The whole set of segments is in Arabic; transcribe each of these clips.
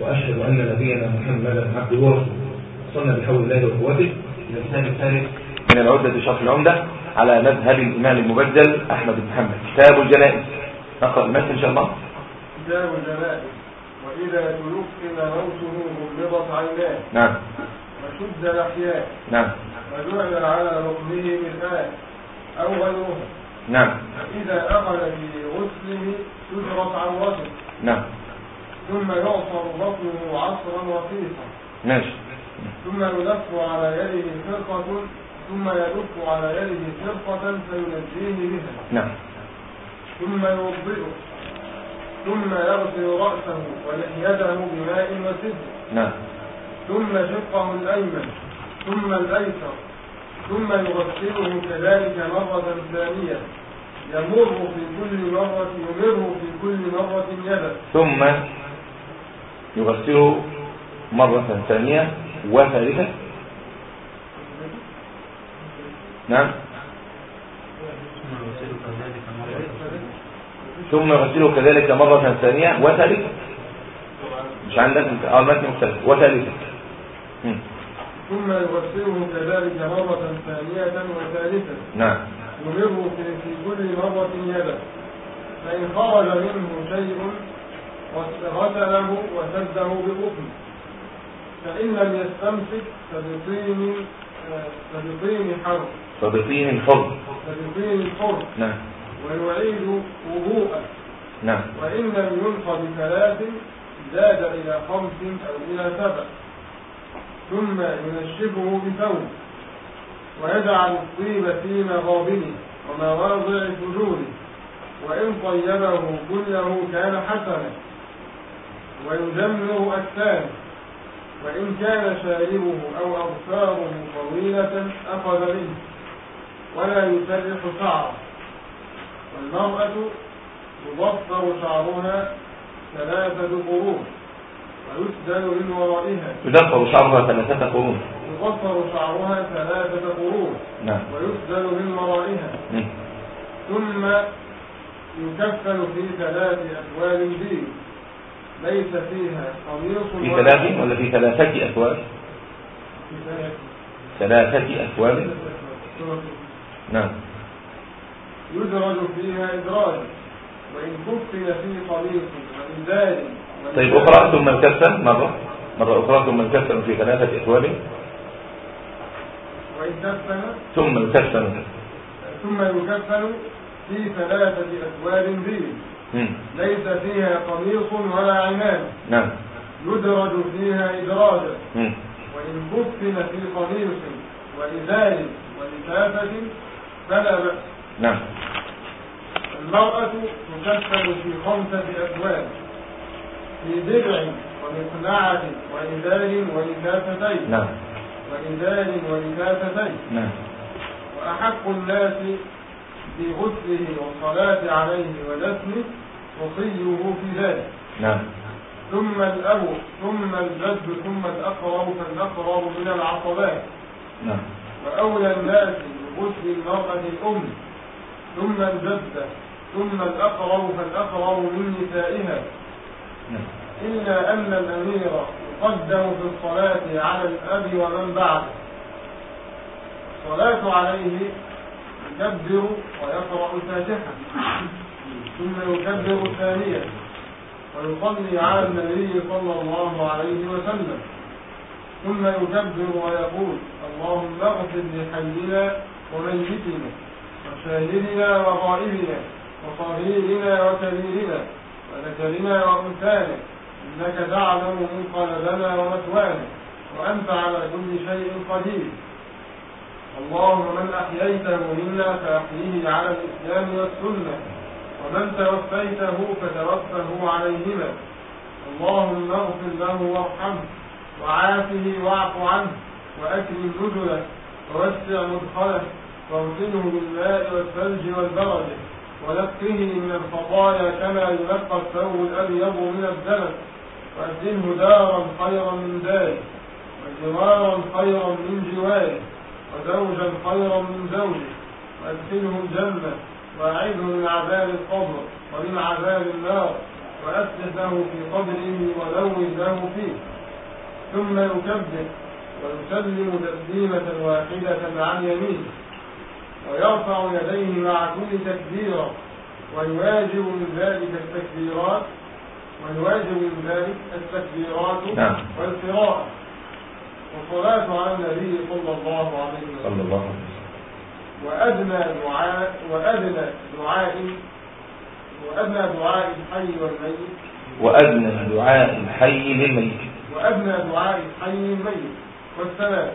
وأشهد أن نبينا محمدا عبده ورسوله. وصلنا بحول الله وقوته. إلى الكتاب الثالث من العدة شرح العمدة على مذهب الإمام المبدل أحمد بن محمد. كتاب الجنائز. نقرأ المثل إن شاء الله. كتاب الجنائز. وإذا تلقن موته غمضت عيناه. نعم. وشد لحياه. نعم. وجعل على ركبه مرآة أو غيرها نعم. إذا أخذ في غسله سجرت عورته. نعم. ثم يعصر بطنه عصرا رقيقا ماشي. ثم يلف على يده فرقة ثم يلف على يده فرقة فينجيه بها. نعم. ثم يوضئه ثم يغسل رأسه ولحيته بماء وسدر نعم. ثم شقه الأيمن ثم الأيسر ثم يغسله كذلك مرة ثانية. يمر في كل مرة يمر في كل مرة يدا ثم يغسله مرة ثانية وثالثة نعم. ثم يغسله كذلك مرة ثانية وثالثة مش عندك آه المتن مختلف. وثالثة. ثم يغسله كذلك مرة ثانية وثالثة نعم. يمر في, كل مرة يدا فإن خرج منه شيء غسله وسده بقطن فإن لم يستمسك فبطين فبطين حر فبطين حر فبطين حر نعم. ويعيد وضوءه. نعم. وإن لم يلق بثلاث زاد إلى خمس أو إلى سبع. ثم ينشفه بثوب. ويجعل الطيب في مغابنه ومواضع سجوده وإن طيبه كله كان حسنا ويجمر أكفانه وإن كان شاربه أو أظفاره طويلة أخذ منه ولا يسرح شعره. والمرأة يضفر شعرها ثلاثة قرون ويسدل من ورائها. يدفر شعرها ثلاثة قرون. يضفر شعرها ثلاثة قرون نعم. ويسدل من ورائها. مم. ثم يكفل في ثلاث أثواب دين ليس فيها قميص في ولا ثلاث ولا في ثلاثة أثواب في ثلاث ثلاثة أثواب نعم. يدرج فيها إدراج وإن كفن في قميص وإنزال طيب أخرى ثم الكفن مرة. مرة أخرى ثم الكفن في ثلاثة أثواب وإن كفن ثم الكفن ثم يكفن في ثلاثة أثواب مم. ليس فيها قميص ولا عمام نعم. يدرج فيها إدراجا. وإن كفن في قميص وإزار ولفافة فلا بأس. نعم. المرأة تكفن في خمسة أثواب في درع ومقنعة وإزار ولفافتين نعم. وإزار ولفافتين نعم. وأحق الناس بغسله والصلاة عليه ودفنه وصيه في ذلك. نعم. ثم الأب ثم الجد ثم الأقرب فالأقرب من العصبات نعم. وأولى الناس بغسل المرأة الأم ثم الجدة ثم الأقرب فالأقرب من نسائها. نعم. إلا أن الأمير يقدم في الصلاة على الأب ومن بعده. الصلاة عليه يكبر ويقرأ الفاتحة. ثم يكبر ثانية ويصلي على النبي صلى الله عليه وسلم. ثم يكبر ويقول اللهم اغفر لحينا وميتنا وشاهدنا وغائبنا وصغيرنا وكبيرنا وذكرنا وأنثانا. إنك تعلم منقلبنا ومثوانا وأنت على كل شيء قدير. اللهم من أحييته منا فأحيه على الإسلام والسنة ومن توفيته فتوفه عليهما. اللهم اغفر له وارحمه وعافه واعف عنه وأكرم نزله ووسع مدخله واغسله بالماء والثلج والبرد ونقه من الخطايا كما ينقى الثوب الأبيض من الدنس وابدله دارا خيرا من داره وجوارا خيرا من جواره. وزوجا خيرا من زوجه وادخله الجنه واعذه من عذاب القبر ومن عذاب النار وأسجد له في قبره ولون له فيه ثم يكبر ويسلم تسليمة واحدة عن يمينه ويرفع يديه مع كل تكبيرة ويواجب من ذلك التكبيرات ويواجب من ذلك التكبيرات نعم. والقراءة والصلاة على النبي صلى الله عليه صلى وسلم الله عليه وسلم. وأدنى دعاء وأدنى دعاء وأدنى دعاء الحي والميت. وأدنى دعاء الحي للميت. وأدنى دعاء الحي الميت والسلام.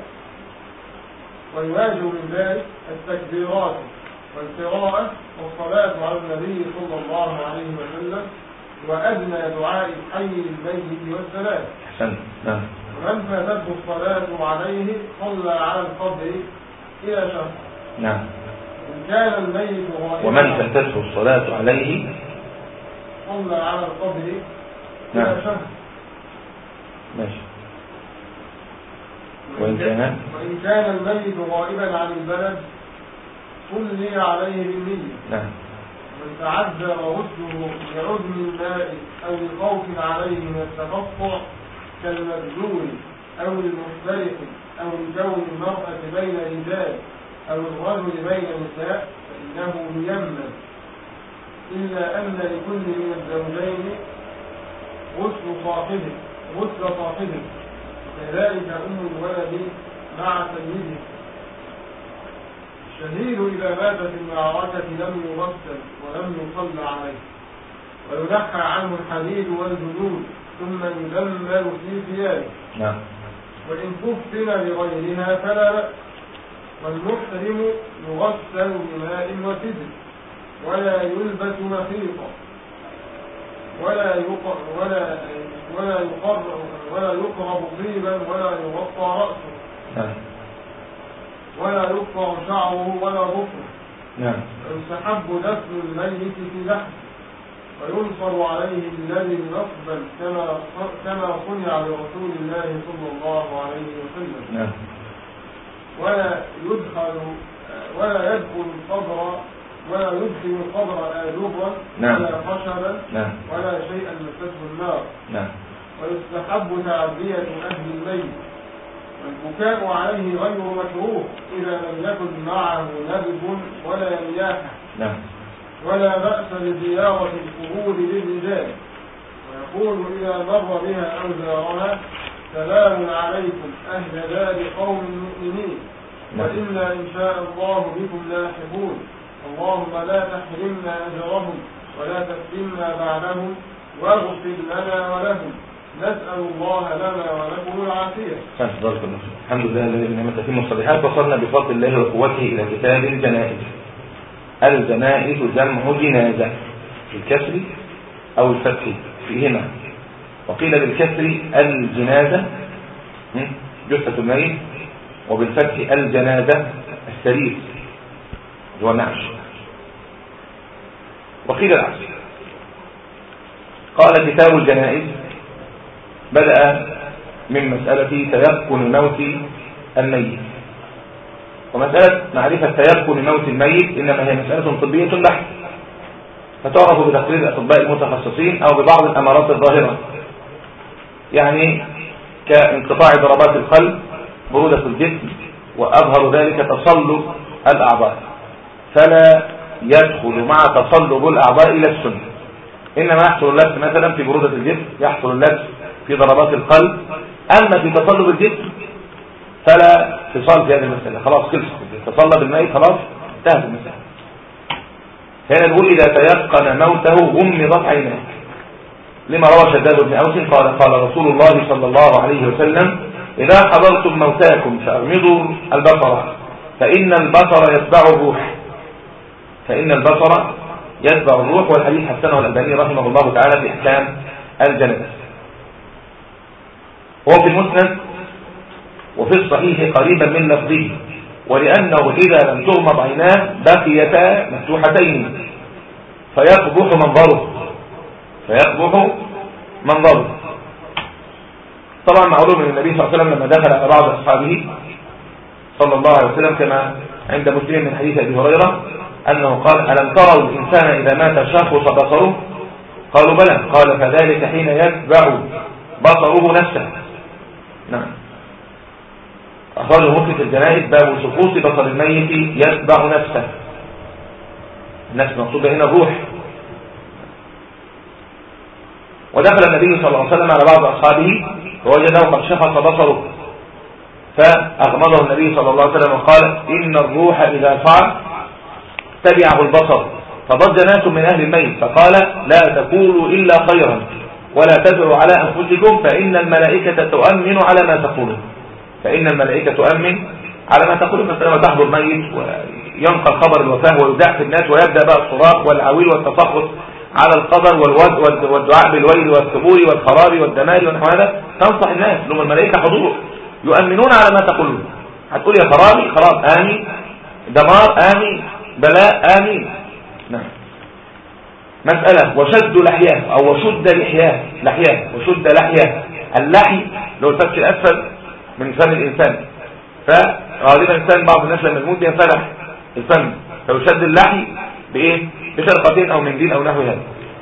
ويواجه من ذلك التكبيرات والقراءة والصلاة على النبي صلى الله عليه وسلم. وأدنى دعاء الحي الميت والسلام. أحسنت. نعم. ومن فاتته الصلاة عليه صلى على القبر إلى شهر نعم. إن كان الميت غائبا ومن فاتته الصلاة عليه صلى على القبر نعم. إلى شهر ماشي. وإن كان وإن كان الميت غائبا عن البلد صلي عليه بالنية نعم. من تعذر غسله بعدم الماء أو لخوف عليه من التقطع كالمبذول أو المفترق أو لكون المرأة بين رجال أو الرجل بين نساء فإنه ييمم إلا أن لكل من الزوجين غسل صاحبه غسل صاحبه. كذلك أم الولد مع سيده. الشهيد إذا مات في المعركة لم يغسل ولم يصلى عليه. وينحى عنه الحديد والجلود ثم يدمر في ثيابه. نعم. وإن كفن بغيرها فلا بأس. والمحرم يغسل بماء وسدر ولا يلبس مخيطا ولا يق... ولا ولا يقر ولا يقرب طيبا ولا يغطى رأسه. نعم. ولا يقطع شعره ولا ظفره نعم. ويستحب دفن الميت في لحم وينصر عليه الذي نصبا كما كما صنع لرسول الله صلى الله عليه وسلم. نعم. ولا يدخل ولا يدخل القبر ولا يدخل القبر آذوبا نعم. ولا خشبا نعم. ولا شيئا مسته النار. نعم. ويستحب تعزية أهل الميت والبكاء عليه غير مكروه إذا لم يكن معه نبذ ولا مياحة نعم. ولا بأس بزيارة القبور للرجال. ويقول إذا مر بها أو زارها سلام عليكم أهل دار قوم مؤمنين. نعم. وإنا إن شاء الله بكم لاحقون. اللهم لا تحرمنا أجرهم ولا تفتنا بعدهم واغفر لنا ولهم. نسأل الله لنا ولكم العافية. الحمد لله الذي بنعمة تتم الصالحات وصلنا بفضل الله وقوته إلى كتاب الجنائز؟ الجنائز جمع جنازة بالكسر أو الفتح فيهما. وقيل بالكسر الجنازة? جثة الميت وبالفتح الجنازة السرير هو النعش. وقيل العكس قال كتاب الجنائز بدأ من مسألة تيقن موت الميت. ومسألة معرفة تيقن موت الميت إنما هي مسألة طبية بحت فتعرف بتقرير الأطباء المتخصصين أو ببعض الأمارات الظاهرة. يعني كانقطاع ضربات القلب برودة الجسم وأظهر ذلك تصلب الأعضاء. فلا يدخل مع تصلب الأعضاء إلى السنة إنما يحصل اللبس مثلا في برودة الجسم يحصل اللبس في ضربات القلب. أما في تصلب الجسم فلا اتصال في هذه المسألة. خلاص خلص تصلب الميت خلاص انتهت المسألة. هنا نقول إذا تيقن موته غمضت عيناه. لما روى شداد بن أوس قال قال رسول الله صلى الله عليه وسلم إذا حضرتم موتاكم فأغمضوا البصر فإن البصر يتبع الروح. فإن البصر يتبع الروح والحديث حسنه الألباني رحمه الله تعالى في إحكام الجنازة هو في المسند وفي الصحيح قريبا من لفظه ولأنه إذا لم تغمض عيناه بقيتا مفتوحتين. فيقبح منظره. فيقبح منظره. طبعا معلوم إن النبي صلى الله عليه وسلم لما دخل على بعض أصحابه صلى الله عليه وسلم كما عند مسلم من حديث أبي هريرة أنه قال ألم تروا الإنسان إذا مات شخص بصره؟ قالوا بلى. قال فذلك حين يتبع بصره نفسه. نعم. أخرجه مسلم في الجنائز باب سقوط بصر الميت يتبع نفسه. النفس مقصودة هنا الروح. ودخل النبي صلى الله عليه وسلم على بعض أصحابه فوجده قد شخص بصره. فأغمضه النبي صلى الله عليه وسلم وقال إن الروح إذا فعل تبعه البصر. فضج ناس من أهل الميت فقال لا تقولوا إلا خيرا ولا تدعوا على أنفسكم فإن الملائكة تؤمن على ما تقولون. فإن الملائكة تؤمن على ما تقولون مثلا تحضر ميت وينقل خبر الوفاة ويدع في الناس ويبدأ بقى الصراخ والعويل والتفقص على القدر والود والدعاء بالويل والثبور والخراب والدمار ونحو هذا تنصح الناس. لهم الملائكة حضور. يؤمنون على ما تقولون هتقول يا خرابي خراب آمين. دمار آمين. بلاء آمين. نعم. مسألة. وشد لحياه أو وشد لحياه لحياه وشد لحياه. اللحي لو الفتش الأسفل من فم الإنسان. فغالبا الإنسان بعض الناس لما يموت ينفلح الفم. فيشد اللحي بإيه؟ بشرقتين أو منديل أو نحو هذا.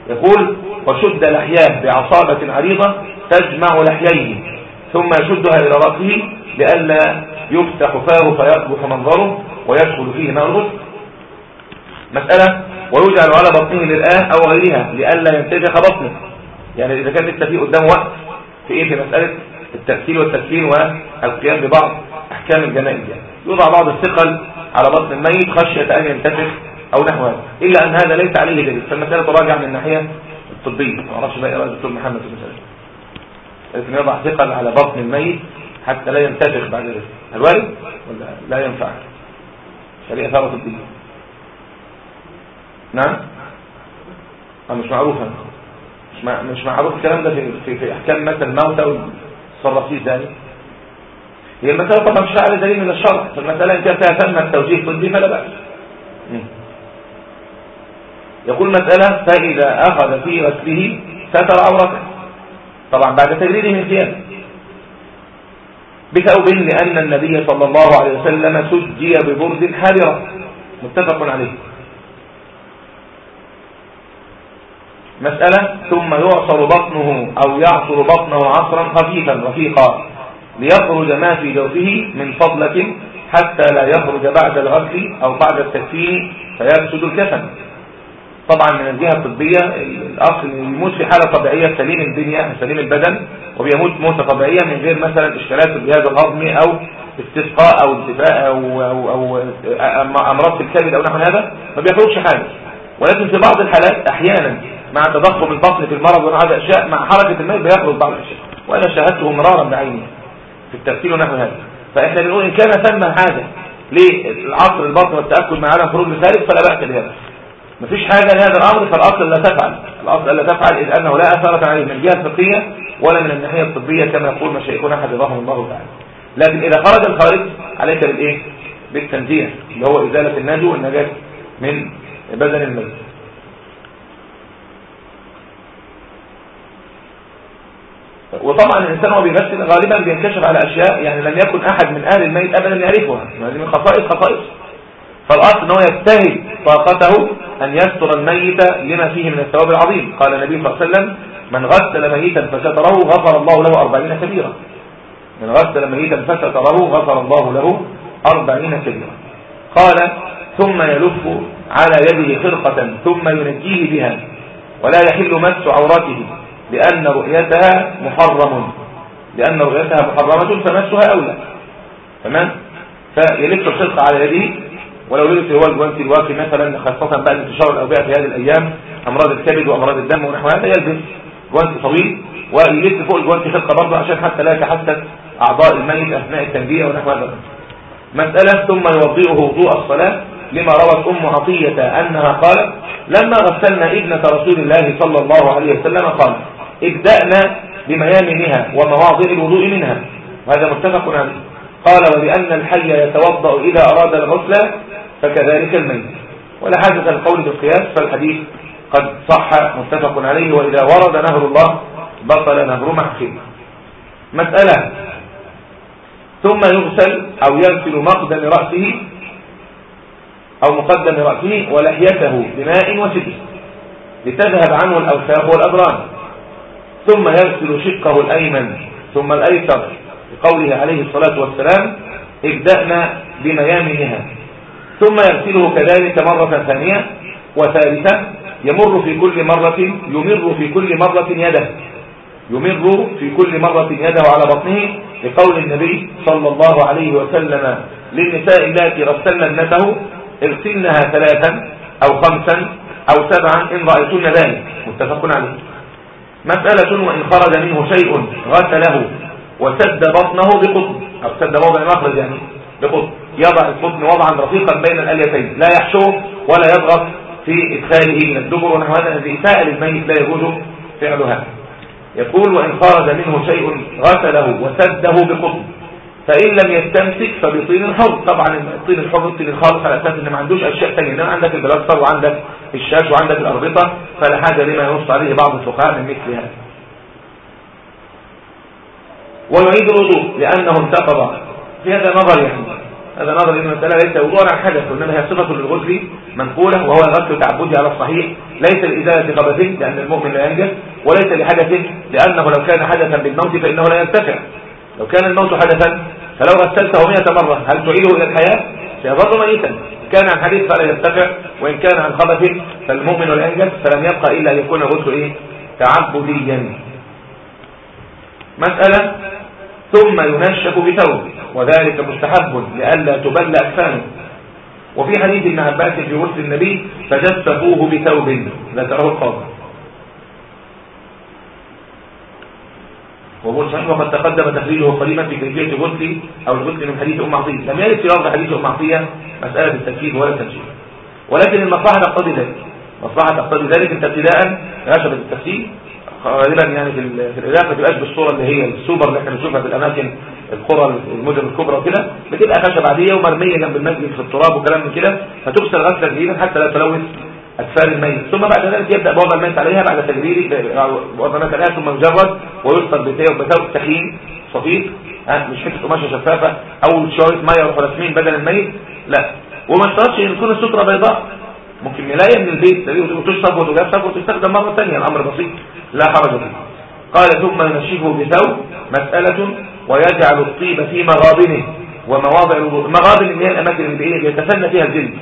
يقول وشد لحياه بعصابة عريضة تجمع لحييه ثم يشدها إلى رأسه لئلا يفتح فاه فيقبح منظره ويدخل فيه ماء الغسل مسألة ويجعل على بطنه للآن أو غيرها لئلا ينتفخ بطنه. يعني إذا كان لسه فيه قدام وقت في إيه؟ في مسألة التغسيل والتسليل والقيام ببعض أحكام الجنائز يوضع بعض الثقل على بطن الميت خشية أن ينتفخ أو نحو هذا إلا أن هذا ليس عليه دليل. فالمسألة تراجع من الناحية الطبية. ما أعرفش بقى إرادة الدكتور محمد في المسألة. لكن يضع ثقل على بطن الميت حتى لا ينتفخ بعد ذلك. هل وارد؟ ولا لا ينفع. شريعة ثارة طبية. نعم؟ مش معروفة. مش معروف الكلام ده في في, في أحكام مثل الموتى والصرافيس ذلك هي المسألة طبعا مش على دليل من الشرع فالمسألة إن كان فيها ثمة التوجيه طبي فلا بأس. يقول مسألة فإذا أخذ في غسله ستر عورته. طبعا بعد تجريده من ثيابه. بثوب لأن النبي صلى الله عليه وسلم سجي ببرد حاررة متفق عليه. مسألة ثم يعصر بطنه أو يعصر بطنه عصرا خفيفا رفيقا ليخرج ما في جوفه من فضلة حتى لا يخرج بعد الغسل أو بعد التكفين فيفسد الكفن طبعا من الجهة الطبية الأصل يموت في حالة طبيعية سليم الدنيا سليم البدن وبيموت موتة طبيعية من غير مثلا اشكالات في الجهاز الهضمي أو استسقاء أو انتفاء أو, أو, أو أمراض في الكبد أو نحو هذا ما بيخرجش حاجة. ولكن في بعض الحالات أحيانا مع تضخم البطن في المرض ونحو أشياء مع حركة الميت بيخرج بعض الأشياء. وأنا شاهدته مرارا بعيني في التفسير ونحو هذا. فإحنا بنقول إن كان ثم حاجة للعصر البطن والتأكد مع عدم خروج الخارج فلا بأس بهذا. مفيش حاجة لهذا الأمر فالأصل لا تفعل. الأصل لا تفعل إذ أنه لا أثارة عليه من الجهة الفقهية ولا من الناحية الطبية كما يقول مشايخنا حفظهم الله تعالى. لكن إذا خرج الخارج عليك بالإيه؟ بالتنزيه اللي هو إزالة النجو والنجاة من بدن الميت وطبعا الإنسان وهو بيغسل غالبا بينكشف على أشياء يعني لم يكن أحد من أهل الميت أبدا يعرفها. هذه من خصائص خصائص. فالأصل أنه يجتهد طاقته أن يستر الميت لما فيه من الثواب العظيم. قال النبي صلى الله عليه وسلم من غسل ميتا فستره غفر الله له أربعين كبيرة من غسل ميتا فستره غفر الله له أربعين كبيرة قال ثم يلف على يده خرقة ثم ينجيه بها ولا يحل مس عورته. لأن رؤيتها محرم. لأن رؤيتها محرمة فمسها أولى. تمام؟ فيلف الخرقة على يده ولو لبس هو الجوانتي الواقي مثلا خاصة بعد انتشار الأوبئة في هذه الأيام أمراض الكبد وأمراض الدم ونحو هذا يلبس جوانتي طويل. ويلف فوق الجوانتي خرقة برضه عشان حتى لا يتحسس أعضاء الميت أثناء التنبيه ونحو هذا. مسألة ثم يوضئه وضوء الصلاة لما روت أم عطية أنها قالت لما غسلنا ابنة رسول الله صلى الله عليه وسلم قال ابدأنا بميامنها ومواضع الوضوء منها. وهذا متفق عليه. قال ولأن الحي يتوضأ إذا أراد الغسل فكذلك الميت. ولا حاجة القول بالقياس فالحديث قد صح متفق عليه وإذا ورد نهر الله بطل نهر محفل مسألة ثم يغسل أو يغسل مقدم رأسه أو مقدم رأسه ولحيته بماء وسدر لتذهب عنه الأوساخ والأضرار ثم يغسل شقه الأيمن ثم الأيسر لقوله عليه الصلاة والسلام ابدأنا بميامنها ثم يغسله كذلك مرة ثانية وثالثة يمر في كل مرة يمر في كل مرة يده. يمر في كل مرة يده على بطنه لقول النبي صلى الله عليه وسلم للنساء التي غسلن ابنته اغسلنها ثلاثا أو خمسا أو سبعا إن رأيتن ذلك متفق عليه. مسألة وإن خرج منه شيء غسله وسد بطنه بقطن. أو سد موضع المخرج يعني بقطن. يضع القطن وضعا رفيقا بين الأليتين. لا يحشوه ولا يضغط في إدخاله من الدبر. ونحو هذا الذي سائل الميت لا يجوز فعل هذا. يقول وإن خرج منه شيء غسله وسده بقطن. فإن لم يستمسك فبطين حر طبعا الطين الحر الطين الخالص على أساس إن ما عندوش أشياء ثانية. إنما عندك البلاستر وعندك الشاش وعندك الأربطة فلا حاجة لما ينص عليه بعض الفقهاء من مثل هذا. ويعيد الوضوء لأنه انتقض. في هذا نظر يعني. هذا نظر إن المسألة ليس وضوء عن حدث وإنما هي صفة للغسل منقولة وهو الغسل التعبدي على الصحيح. ليس لإزالة خبث لأن المؤمن لا ينجس وليس لحدث لأنه لو كان حدثا بالموت فإنه لا يرتفع لو كان الموت حدثا فلو غسلته مئة مرة هل تعيده إلى الحياة؟ سيظل ميتا. كان عن حديث فلا يرتفع وإن كان عن خبث فالمؤمن ينجس فلم يبقى إلا أن يكون غسل إيه؟ تعبديا. مسألة ثم ينشف بثوب وذلك مستحب لئلا تبل أكفانه. وفي حديث ابن عباس في غسل النبي فجسفوه بثوب ذكره القاضي. وهو صحيح وقد تقدم تخريجه قريبا في كيفية غسل أو الغسل من حديث أم عطية. لم يرد في لفظ حديث أم عطية مسألة التكفين ولا التنشيف ولكن المصلحة تقتضي ذلك. المصلحة تقتضي ذلك أنت ابتداء خشبة التكفين غالبا يعني في العراق ما تبقاش بالصورة اللي هي السوبر اللي إحنا بنشوفها في الأماكن القرى المدن الكبرى وكده. بتبقى خشب عادية ومرمية جنب المسجد في التراب وكلام من كده. فتغسل غسلة جديدة حتى لا تلوث أكفان الميت. ثم بعد ذلك يبدأ بوضع الميت عليها بعد تجريد وضع الميت عليها ثم يجرد ويفطر بثوب تخين صفيق. مش حتة قماشة شفافة. أو شوية مية وخلاسمين بدل الميت. لا. وما اشترطش إن تكون السترة بيضاء. ممكن ملاية من البيت. وتشطب وتجفف وتستخدم مرة ثانية. الأمر بسيط. لا حرج فيه. قال ثم ينشفه بثوب مسألة ويجعل الطيب في مغابنه. ومواضع الوضوء. المغابن اللي هي الأماكن اللي بإيه يتسنى فيها الجلد.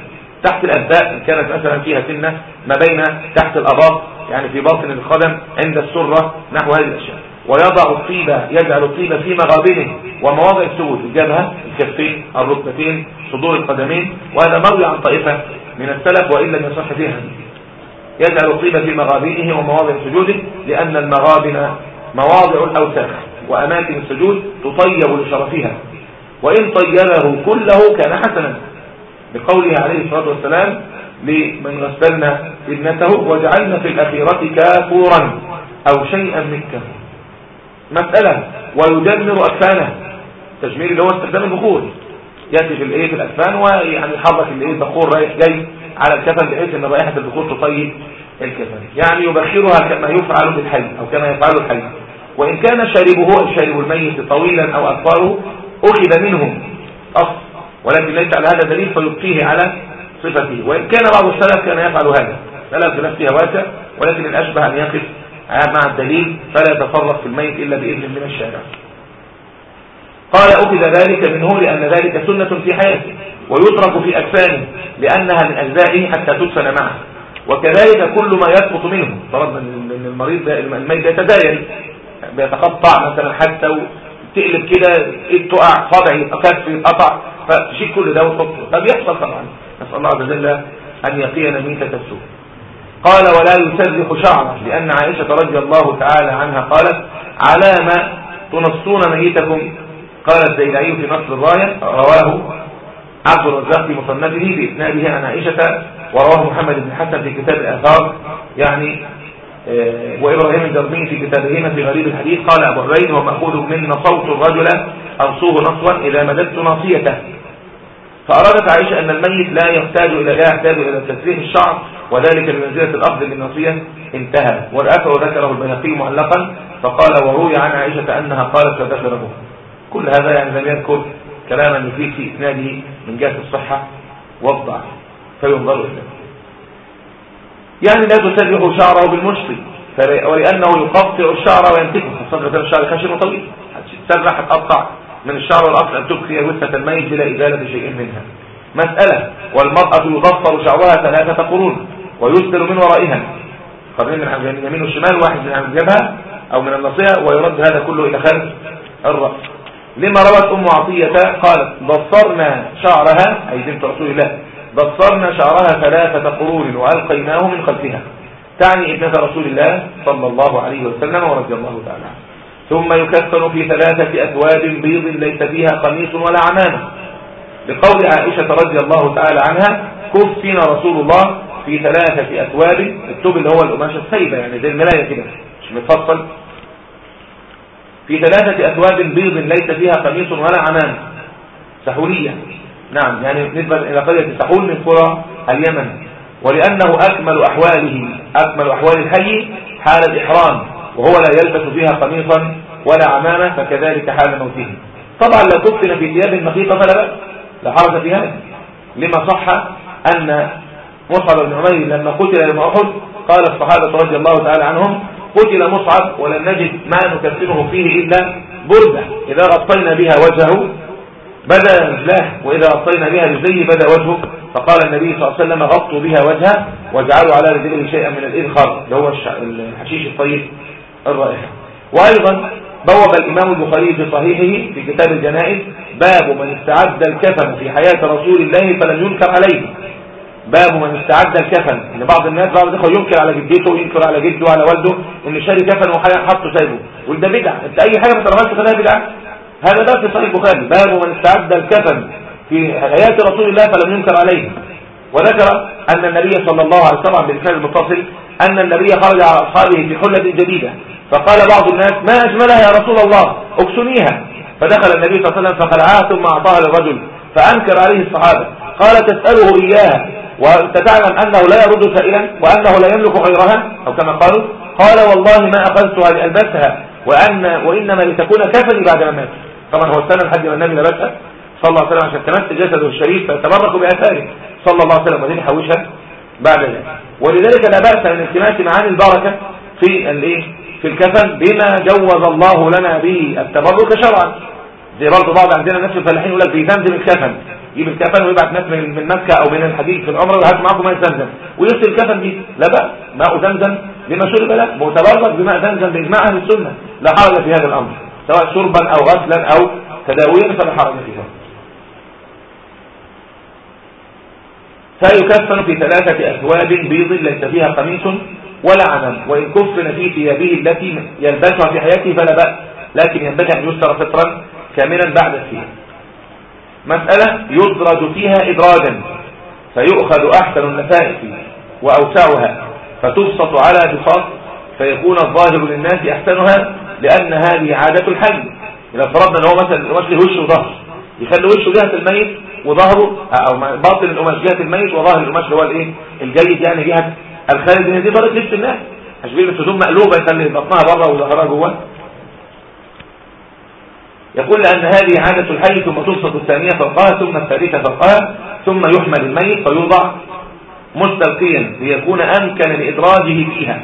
تحت الأبداء كانت مثلا فيها سنة ما بين تحت الأباط يعني في باطن القدم عند السرة نحو هذه الأشياء. ويضع الطيب يجعل الطيب في مغابنه ومواضع السجود الجبهة الكفين الركبتين صدور القدمين وهذا مروي عن طائفة من السلف وإن لم يصح فيها. يجعل الطيب في مغابنه ومواضع سجوده لأن المغابن مواضع الأوساخ وأماكن السجود تطيب لشرفها. وإن طيبه كله كان حسنا. بقوله عليه الصلاة والسلام لمن غسلنا ابنته وجعلنا في الأخيرة كافورا أو شيئا من كافور مسألة ويدمر أكفانه. تجميل اللي هو استخدام البخور. يأتي في الإيه في الأكفان ويعني يحرك الإيه البخور رايح جاي على الكفن بحيث إن رائحة البخور تطيب الكفن. يعني يبخرها كما يفعل بالحي أو كما يفعل الحي. وإن كان شاربه الشارب الميت طويلا أو اكبره أخذ منه اصل ولكن ليس على هذا دليل فيبقيه على صفته. وإن كان بعض السلف كان يفعل هذا. فلا فيها واسع ولكن الاشبه أن يقف مع الدليل فلا يتصرف في الميت إلا بإذن من الشارع. قال أخذ ذلك منه لأن ذلك سنة في حياته ويترك في أكفانه لأنها من أجزائه حتى تدفن معه. وكذلك كل ما يسقط منه فرضنا ان المريض الميت يتداين بيتقطع مثلا حتى تقلب كده تقع صابع يتقطع فتشيل كل ده وتحطه ده بيحصل طبعا. نسأل الله عز وجل أن يقينا ميتة السوء. قال ولا يسرح شعره لأن عائشة رضي الله تعالى عنها قالت على ما تنصون ميتكم؟ قال الزيلعي في نصر الراية رواه عبد الرزاق في مصنفه بإسناده عن عائشة ورواه محمد بن حسن في كتاب الآثار يعني آه، وإبراهيم الجرمي في كتابهما في غريب الحديث قال أبو عبيد هو مأخوذ من صوت الرجل أنصوه نصوا إذا مددت ناصيته. فأرادت عائشة أن الميت لا يحتاج إلى لا يحتاج إلى تسريح الشعر وذلك بمنزلة الأخذ للناصية انتهى. والأثر ذكره البيهقي معلقا فقال وروي عن عائشة أنها قالت فذكره كل هذا يعني لم يذكر كلاما يفيد في إسناده من جهة الصحة والضعف فينظر إليه. يعني لا تسرح شعره بالمشط ولأنه يقطع الشعر وينتفه خاصة الشعر خشن وطويل تسرح تقطع من الشعر والأصل أن تبقي وثة الميت بلا إزالة شيء منها. مسألة والمرأة يضفر شعرها ثلاثة قرون ويسدل من ورائها. قرنين من اليمين والشمال واحد من الجبهة أو من النصيحة ويرد هذا كله إلى خلف الرأس لما روت أم عطية قالت ضفرنا شعرها أي بنت رسول الله ضفرنا شعرها ثلاثة قرون وألقيناه من خلفها تعني ابنة رسول الله صلى الله عليه وسلم ورضي الله تعالى ثم يكفن في ثلاثة أثواب بيض ليس فيها قميص ولا عمامة لقول عائشة رضي الله تعالى عنها كفن رسول الله في ثلاثة أثواب التوب اللي هو القماشة السيبة يعني زي الملاية كده مش متفصل. في ثلاثة أثواب بيض ليس فيها قميص ولا عمام. سحولية. نعم يعني نسبة إلى قرية سحول من قرى اليمن. ولأنه أكمل أحواله أكمل أحوال الحي حال الإحرام. وهو لا يلبس فيها قميصا ولا عمامة فكذلك حال موته. طبعا لو كفن في ثياب مخيطة فلا بأس. لا حرج في هذا لما صح أن مصعب بن عمير لما قتل يوم أحد قال الصحابة رضي الله تعالى عنهم قتل مصعب ولم نجد ما نكفنه فيه إلا بردة. إذا غطينا بها وجهه بدا رجلاه وإذا غطينا بها رجليه بدا وجهه. فقال النبي صلى الله عليه وسلم غطوا بها وجهه واجعلوا على رجليه شيئا من الإذخر اللي هو الحشيش الطيب. الرائحة. وأيضا بوب الإمام البخاري في صحيحه في كتاب الجنائز باب من استعد الكفن في حياة رسول الله فلم ينكر عليه. باب من استعد الكفن. إن بعض الناس بعض الإخوة ينكر على جدته وينكر على جده وعلى والده إن شاري كفن وحطه سايبه وده بدعة. أنت أي حاجة ما تعملش خليها بدعة. هذا ده في صحيح البخاري. باب من استعد الكفن في حياة رسول الله فلم ينكر عليه. وذكر أن النبي صلى الله عليه وسلم بالكتاب المتصل أن النبي خرج على أصحابه في حلة جديدة. فقال بعض الناس ما أجملها يا رسول الله؟ اكسنيها. فدخل النبي صلى الله عليه وسلم فخلعها ثم أعطاها للرجل فأنكر عليه الصحابة. قال تسأله إياها. وانت تعلم أنه لا يرد سائلا وأنه لا يملك غيرها أو كما قالوا. قال والله ما اخذتها لالبسها وأن وإنما لتكون كفني بعد ما مات. طبعا هو استنى لحد ما النبي لبسها. صلى الله عليه وسلم عشان تمس جسده الشريف فيتبرك بأثاره. صلى الله عليه وسلم وبعدين يحوشها بعد ذلك. ولذلك لا بأس من التماس معاني البركة في الإيه؟ في الكفن بما جوز الله لنا به التبرك شرعا. زي برضه بعض عندنا ناس الفلاحين يقول لك بيزمزم الكفن. يجيب الكفن ويبعت ناس من مكة أو من الحديد في العمرة وهات معاكم ماء زمزم. ويغسل الكفن دي لا بأس ماء زمزم لما شرب له متبرك بماء زمزم باجماع أهل السنة. لا حرج في هذا الأمر. سواء شربا أو غسلا أو تداويا فلا حرج في ذلك. فيكفن في ثلاثة أثواب بيض ليس فيها قميص. ولا عمل وإن كفن في ثيابه التي يلبسها في حياته فلا بأس لكن ينبغي أن يستر فطرا كاملا بعد الثياب مسألة يدرج فيها إدراجا فيؤخذ أحسن النفائس وأوسعها فتبسط على بساط فيكون الظاهر للناس أحسنها لأن هذه عادة الحي إذا فرضنا أنه مثلا القماش له وش وظهر يخلي وشه جهة الميت وظهره أو باطن القماش جهة الميت وظاهر القماش اللي هو الإيه؟ الجيد يعني جهة الخارج من دي طريقة لبس الناس. مش بيلبس هدوم مقلوبة يخلي بطنها بره وظهرها جوه. يقول لأن هذه عادة الحي ثم تبسط الثانية فوقها ثم الثالثة فوقها ثم يحمل الميت فيوضع مستلقيا ليكون أمكن لإدراجه فيها.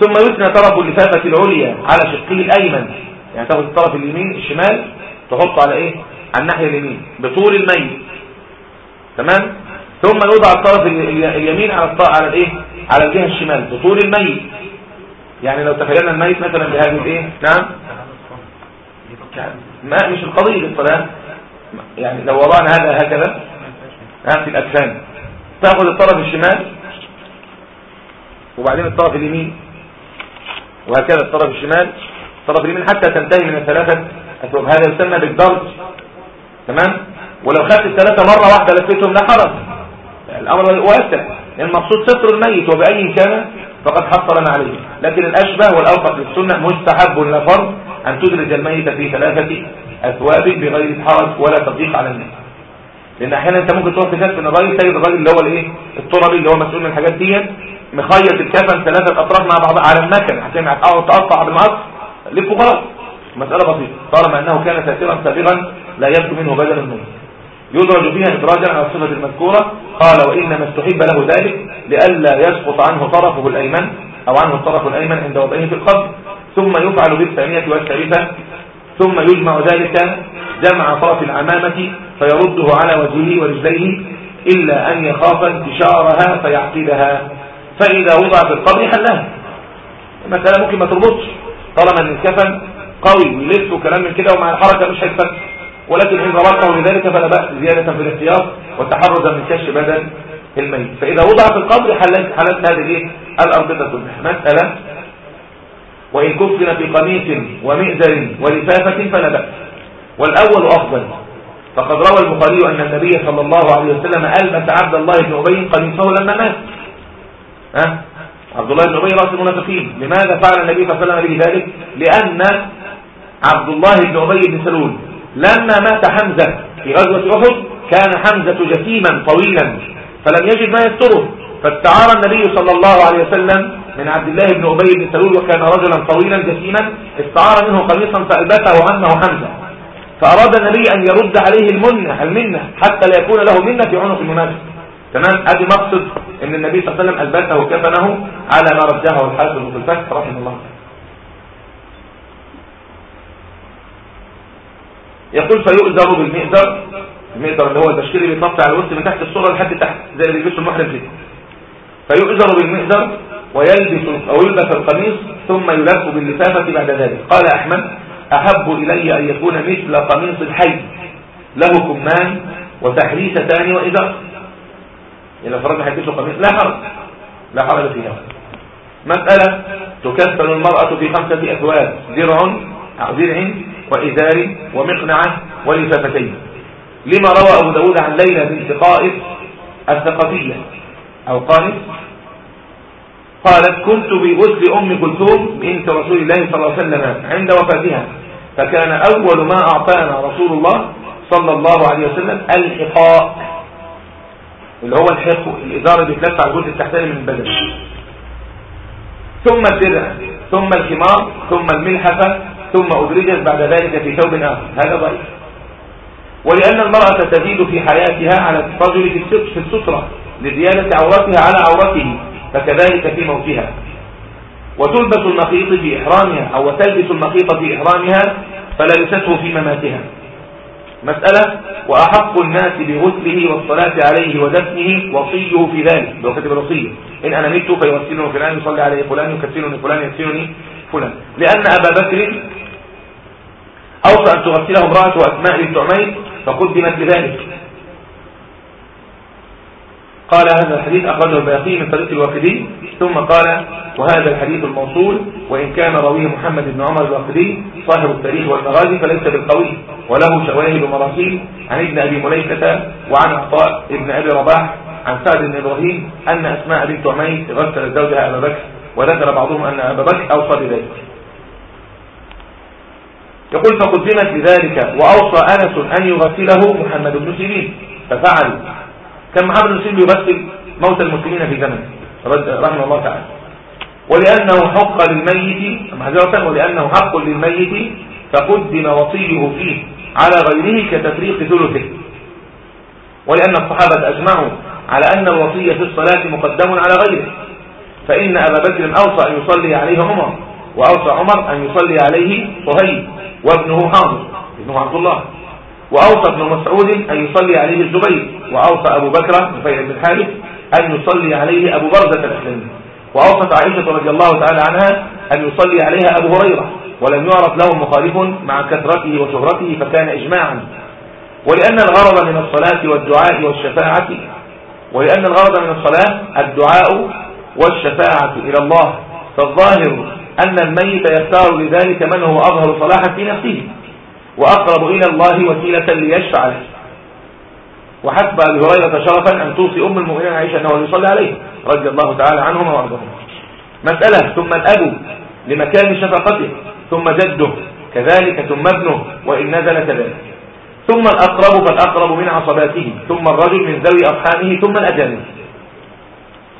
ثم يثنى طرف اللفافة العليا على شقه الأيمن. يعني تاخد الطرف اليمين الشمال تحطه على إيه؟ على الناحية اليمين. بطول الميت. تمام؟ ثم يوضع الطرف اليمين على على الايه؟ على الجهة الشمال بطول الميت. يعني لو تخيلنا الميت مثلا بهذه الايه؟ نعم؟ ما مش القضية الصلاة يعني لو وضعنا هذا هكذا في الأكفان تأخذ الطرف الشمال وبعدين الطرف اليمين وهكذا الطرف الشمال. الطرف اليمين حتى تنتهي من الثلاثة أثواب هذا يسمى بالدرج تمام؟ ولو خدت الثلاثة مرة واحدة لفتهم لا حرج الأمر واسع المقصود ستر الميت وبأي كان فقد حصل لنا عليه. لكن الأشبه والأوقف للسنة مستحب لا فرض أن تدرج الميت في ثلاثة أثواب بغير حرج ولا تضييق على الناس. لأن أحيانا أنت ممكن تروح تكفن الراجل تجد الراجل اللي هو الإيه؟ التربي اللي هو مسؤول من الحاجات دي مخيط الكفن ثلاثة أطراف مع بعض على المكن عشان تقعد تقطع بالمقص لفه خلاص. مسألة بسيطة. طالما أنه كان ساترا سابغا لا يبدو منه بدل النور يدرج فيها إدراجا على الصفة المذكورة. قال وإنما استحب له ذلك لئلا يسقط عنه طرفه الأيمن أو عنه الطرف الأيمن عند وضعه في القبر. ثم يفعل بالثانية والثالثة. ثم يجمع ذلك جمع طرف العمامة فيرده على وجهه ورجليه إلا أن يخاف انتشارها فيعقدها. فإذا وضع في القبر حلها. المسألة ممكن ما تربطش. طالما أن الكفن قوي ويلف وكلام من كده ومع الحركة مش هيتفك ولكن إن ربطه لذلك فلا بأس زيادة في الاحتياط وتحرزا من كش بدن الميت. فإذا وضع في القبر حلت, حلت هذه الأرضية كلها. مسألة. وإن كفن في قميص ومئزر ولفافة فلا بأس. والأول أفضل فقد روى البخاري أن النبي صلى الله عليه وسلم ألبس عبد الله بن أبي قميصه لما مات. ها؟ عبد الله بن أبي رأس المنافقين. لماذا فعل النبي صلى الله عليه وسلم به ذلك لأن عبد الله بن أبي بن سلول لما مات حمزة في غزوة أحد كان حمزة جسيما طويلا فلم يجد ما يستره. فاستعار النبي صلى الله عليه وسلم من عبد الله بن أبي بن سلول وكان رجلا طويلا جسيما استعار منه قميصا فألبسه عنه حمزة. فأراد النبي أن يرد عليه المنة المنة حتى لا يكون له منة في عنق المنافق تمام؟ أدي مقصد إن النبي صلى الله عليه وسلم ألبسه كفنه على ما رجحه الحافظ في الفتح رحمه الله. يقول فيؤذر بالمئذر المئذر اللي هو اللي بيتنطع على الوسط من تحت الصورة لحد تحت زي اللي بيلبسه المحرم كده فيؤذر بالمئذر ويلبس أو يلبس القميص ثم يلف باللفافة بعد ذلك. قال أحمد أحب إلي أن يكون مثل قميص الحي له كمان وتحريستان وإذا. إذا فرضنا هيلبسوا قميص لا حرج لا حرج فيها مسألة تكفل المرأة في خمسة أثواب درع درع وإزار ومقنعة ولفافتين لما روى أبو داود عن ليلى بنت قائف الثقفية أو قانف قالت كنت بغسل أم كلثوم بنت رسول الله صلى الله عليه وسلم عند وفاتها فكان أول ما أعطانا رسول الله صلى الله عليه وسلم الحقاء. اللي هو الحق الإزار اللي بيتلف على الجزء التحتاني من البدن. ثم الدرع ثم الخمار ثم الملحفة ثم أدرجت بعد ذلك في ثوب آخر. هذا ضعيف. ولأن المرأة تزيد في حياتها على الرجل في السترة لزيادة عورتها على عورته فكذلك في موتها. وتلبس المخيط في إحرامها أو تلبس المخيط في إحرامها فلا يسته في مماتها. مسألة وأحق الناس بغسله والصلاة عليه ودفنه وصيه في ذلك. لو كتب الوصية. إن أنا مت فيغسلني فلان يصلي عليه فلان يكسرني فلان يكسرني فلان. لأن أبا بكر أوصى أن تغسله امرأة أسماء بنت عمير فقدمت لذلك قال هذا الحديث أخرجه البيقي من طريق الواقدي ثم قال وهذا الحديث الموصول وإن كان راويه محمد بن عمر الواقدي صاحب التاريخ والمغازي فليس بالقوي وله شواهد ومراسيل عن ابن أبي مليكة وعن عطاء ابن أبي رباح عن سعد بن إبراهيم أن أسماء بنت عمير غسلت زوجها أبا بكر وذكر بعضهم أن أبا بكر أوصى بذلك. يقول فقدمت بذلك وأوصى أنس أن يغسله محمد بن سيرين. ففعل. كان محمد بن سيرين يغسل موتى المسلمين في زمنه رحمه الله تعالى. ولأنه حق للميت ولأنه حق للميت فقدم وصيه فيه على غيره كتفريق ثلثه. ولأن الصحابة أجمعوا على أن الوصية في الصلاة مقدم على غيره. فإن أبا بكر أوصى أن يصلي عليه عمر. وأوصى عمر أن يصلي عليه صهيب وابنه حاضر ابنه عبد الله. وأوصى ابن مسعود أن يصلي عليه الزبير وأوصى أبو بكر نفيع بن الحارث أن يصلي عليه أبو برزة الأسلمي. وأوصت عائشة رضي الله تعالى عنها أن يصلي عليها أبو هريرة ولم يعرف له مخالف مع كثرته وشهرته فكان إجماعا. ولأن الغرض من الصلاة والدعاء والشفاعة ولأن الغرض من الصلاة الدعاء والشفاعة إلى الله فالظاهر أن الميت يختار لذلك من هو أظهر صلاحا في نفسه وأقرب إلى الله وسيلة ليشفع له. وحسب أبي هريرة شرفا أن توصي أم المؤمنين عائشة أنه يصلي عليه رضي الله تعالى عنهما وأرضاهما. مسألة ثم الأب لمكان شفقته ثم جده كذلك ثم ابنه وإن نزل كذلك. ثم الأقرب فالأقرب من عصباته ثم الرجل من ذوي أرحامه ثم الأجانب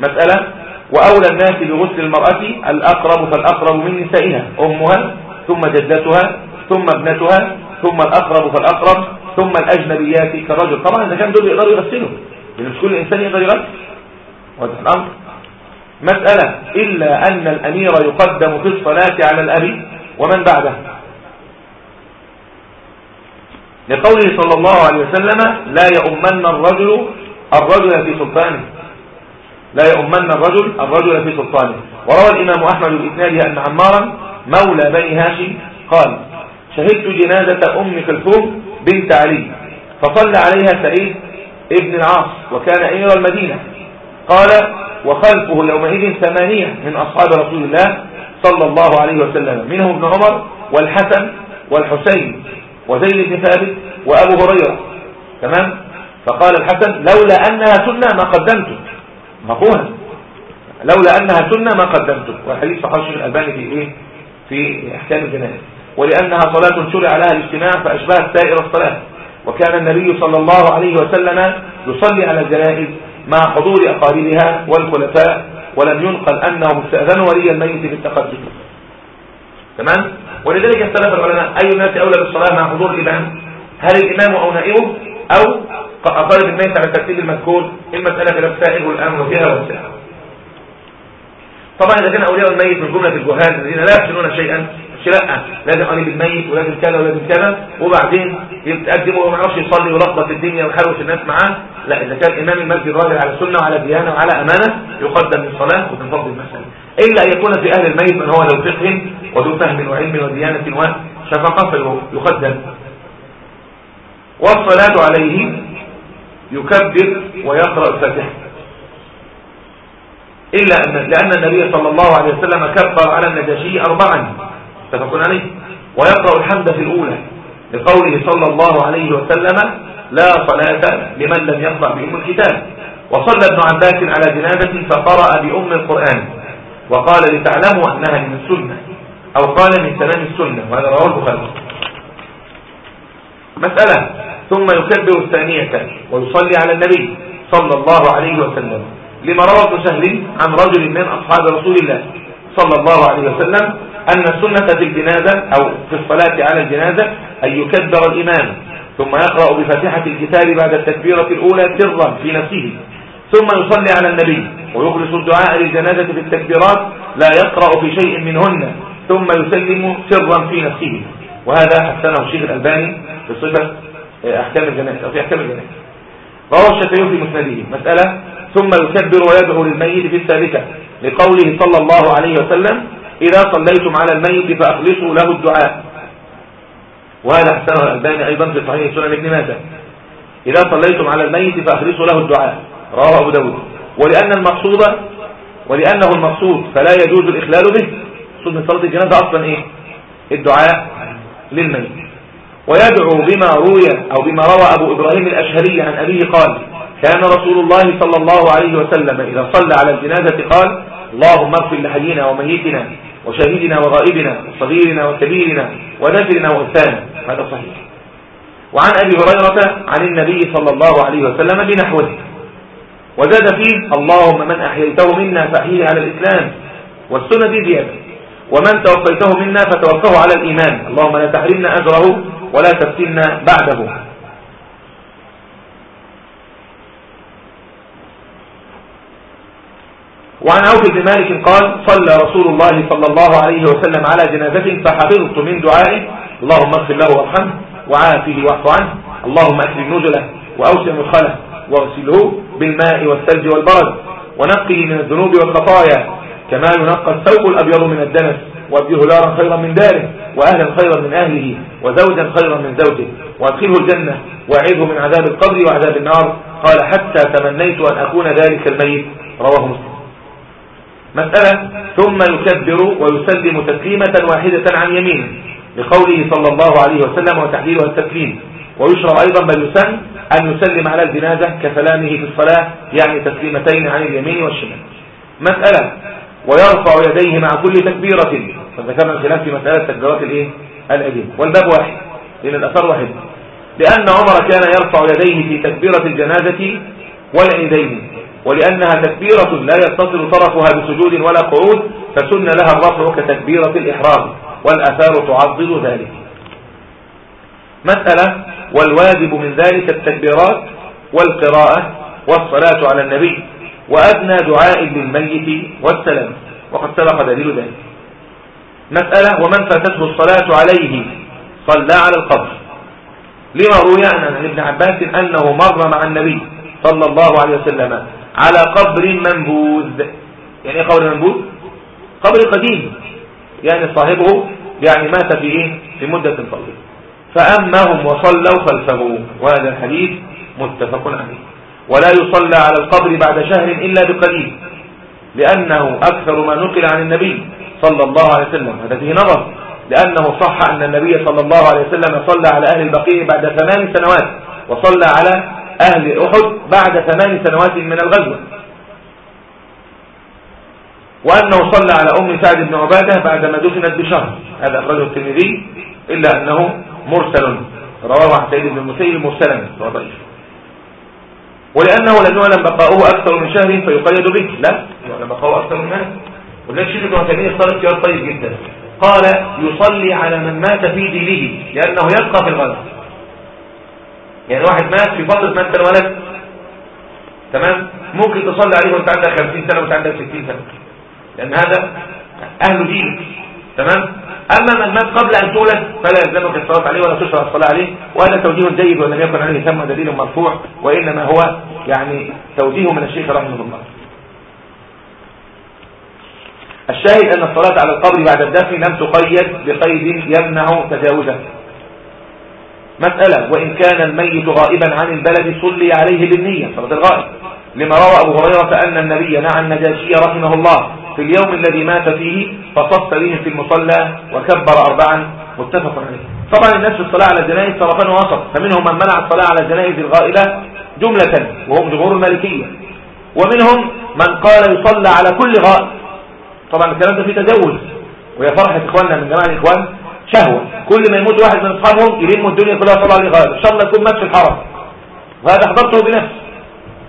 مسألة وأولى الناس بغسل المرأة الأقرب فالأقرب من نسائها أمها ثم جدتها ثم ابنتها ثم الأقرب فالأقرب ثم الأجنبيات كالرجل. طبعا إذا كان دول يقدروا يغسلوا. لأن مش كل إنسان يقدر يغسل. واضح الأمر؟ مسألة إلا أن الأمير يقدم في الصلاة على الأبي ومن بعده؟ لقوله صلى الله عليه وسلم لا يؤمن الرجل الرجل في سلطانه. لا يؤمن الرجل الرجل في سلطانه. وروى الإمام أحمد بإسناده أن عمارا مولى بني هاشم قال شهدت جنازة أم كلثوم بنت علي فصلى عليها سعيد ابن العاص وكان أمير المدينة. قال وخلفه يومئذ ثمانية من أصحاب رسول الله صلى الله عليه وسلم منهم ابن عمر والحسن والحسين وزيد بن ثابت وأبو هريرة. تمام؟ فقال الحسن لولا أنها سنة ما قدمته مفهومة لولا أنها سنة ما قدمته. والحديث صحيح الألباني في إيه؟ في أحكام الجنائز. ولأنها صلاة شرع لها الاجتماع فأشبهت سائر الصلاة. وكان النبي صلى الله عليه وسلم يصلي على الجنائز مع حضور أقاربها والخلفاء ولم ينقل أنهم استأذنوا ولي الميت في التقدم. تمام؟ ولذلك اختلف العلماء أي الناس أولى بالصلاة مع حضور الإمام؟ هل الإمام أو نائبه؟ أو أقارب الميت على ترتيب المذكور. المسألة خلاف سائر والأمر فيها والسائر طبعا إذا كان أولياء الميت من جملة الجهال الذين لا يحسنون شيئا لا لازم قريب الميت ولازم كذا ولازم كذا وبعدين يتقدم وما يعرفش يصلي ويلخبط الدنيا ويحرش الناس معاه. لا إذا كان إمام المسجد راجل على سنه وعلى ديانة وعلى أمانة يقدم للصلاه وتنفض المساله إلا أن يكون في أهل الميت من هو ذو فقه وذو فهم وعلم وديانة وشفقة فيقدم. والصلاة عليه يكبر ويقرأ الفاتحة. إلا أن لأن النبي صلى الله عليه وسلم كبر على النجاشي أربعا تفقون عليه؟ ويقرأ الحمد في الأولى لقوله صلى الله عليه وسلم لا صلاة لمن لم يقرأ بأم الكتاب. وصلى ابن عباس على جنازة فقرأ بأم القرآن. وقال لتعلموا أنها من السنة أو قال من تمام السنة وهذا رواه البخاري. مسألة ثم يكبر الثانية ويصلي على النبي صلى الله عليه وسلم. لما روى سهل عن رجل من أصحاب رسول الله صلى الله عليه وسلم أن السنة في الجنازة أو في الصلاة على الجنازة أن يكبر الإمام ثم يقرأ بفاتحة الكتاب بعد التكبيرة الأولى سرا في نفسه. ثم يصلي على النبي ويخلص الدعاء للجنازة في التكبيرات لا يقرأ في شيء منهن ثم يسلم سرا في نفسه. وهذا حسنه الشيخ الألباني في صفة أحكام الجنازة أو في أحكام الجنازة رواه الشافعي في مسنده. مسألة ثم يكبر ويدعو للميت في الثالثة لقوله صلى الله عليه وسلم إذا صليتم على الميت فأخلصوا له الدعاء. وهذا حسنه الألباني أيضا في صحيح سنن ابن ماجه. إذا صليتم على الميت فأخلصوا له الدعاء. رواه أبو داود. ولأن المقصود ولأنه المقصود فلا يجوز الإخلال به. مقصود من صلاة الجنازة أصلا إيه؟ الدعاء للميت. ويدعو بما روي أو بما روى أبو إبراهيم الأشهري عن أبيه قال كان رسول الله صلى الله عليه وسلم إذا صلى على الجنازة قال اللهم اغفر لحينا وميتنا وشهيدنا وغائبنا وصغيرنا وكبيرنا وذكرنا وأنثانا هذا صحيح. وعن أبي هريرة عن النبي صلى الله عليه وسلم بنحوه. وزاد فيه اللهم من أحييته منا فأحيه على الإسلام والسنة زيادة ومن توفيته منا فتوفه على الإيمان. اللهم لا تحرمنا أجره ولا تفتنا بعده. وعن عوف بن مالك قال صلى رسول الله صلى الله عليه وسلم على جنازة فحفظت من دعائه اللهم اغفر له وارحمه وعافه واعف عنه. اللهم أكرم نزله وأوسع مدخله واغسله بالماء والثلج والبرد ونقه من الذنوب والخطايا. كما ينقى الثوب الأبيض من الدنس وأبيه دارا خيرا من داره وأهلا خيرا من أهله وزوجا خيرا من زوجه وأدخله الجنة واعيذه من عذاب القبر وعذاب النار. قال حتى تمنيت أن أكون ذلك الميت. رواه مسلم. مسألة ثم يكبر ويسلم تسليمة واحدة عن يمينه لقوله صلى الله عليه وسلم وتحليلها التسليم. ويشرع أيضا بل يسن أن يسلم على الجنازة كسلامه في الصلاة يعني تسليمتين عن اليمين والشمال. مسألة ويرفع يديه مع كل تكبيرة. فذكرنا الخلاف في مسألة تكبيرات الإيه؟ الأيدين والباب واحد. لأن الأثر واحد. لأن عمر كان يرفع يديه في تكبيرة الجنازة والعيدين. ولأنها تكبيرة لا يتصل طرفها بسجود ولا قعود فسن لها الرفع كتكبيرة الإحرام. والأثار تعضل ذلك. مسألة والواجب من ذلك التكبيرات والقراءة والصلاة على النبي. وأدنى دعاء للميت والسلام. وقد سبق دليل ذلك. مسألة ومن فاتته الصلاة عليه صلى على القبر. لما روي عن ابن عباس أنه مر مع النبي صلى الله عليه وسلم على قبر منبوذ. يعني إيه قبر منبوذ؟ قبر قديم. يعني صاحبه يعني مات في إيه؟ في مدة طويلة. فأمهم وصلوا خلفه وهذا الحديث متفق عليه. ولا يصلى على القبر بعد شهر إلا بقليل لأنه أكثر ما نقل عن النبي صلى الله عليه وسلم. هذا فيه نظر لأنه صح أن النبي صلى الله عليه وسلم صلى على أهل البقيع بعد ثمان سنوات وصلى على أهل أحد بعد ثمان سنوات من الغزوة. وأنه صلى على أم سعد بن عبادة بعدما دفنت بشهر. هذا أخرجه الترمذي إلا أنه مرسل رواه عن سيد بن المسيب مرسلا ضعيف. ولأنه لم يعلم بقاؤه أكثر من شهر فيقيد به. لا يعلم بقاؤه أكثر من شهر. ولذلك شيخ ابن عثيمين اختار اختيار طيب جدا. قال يصلي على من مات في دينه لأنه يبقى في الغزو يعني واحد مات في فترة ما أنت الولد. تمام؟ ممكن تصلي عليه وأنت عندك 50 سنة وأنت عندك 60 سنة. لأن هذا أهل دينك تمام؟ أما من مات قبل أن تولد فلا يلزمك الصلاة عليه ولا تشرع الصلاة عليه وهذا توجيه جيد ولم يكن عليه ثم دليل مرفوع وإنما هو يعني توجيه من الشيخ رحمه الله. الشاهد أن الصلاة على القبر بعد الدفن لم تقيد بقيد يمنع تجاوزه. مسألة وإن كان الميت غائبا عن البلد صلي عليه بالنية صلاة الغائب. لما روى أبو هريرة أن النبي نعى النجاشي رحمه الله في اليوم الذي مات فيه فصف بهم في المصلى وكبر أربعا متفق عليه. طبعا الناس في الصلاة على الجنائز طرفان وسط فمنهم من منع الصلاة على الجنائز الغائلة جملة وهم جمهور المالكية. ومنهم من قال يصلى على كل غائب. طبعا الكلام ده فيه تجوز وهي فرحة إخواننا من جماعة الإخوان شهوة. كل ما يموت واحد من أصحابهم يلموا الدنيا كلها صلى عليه غائب إن شاء الله يكون مات في الحرم وهذا حضرته بنفسي.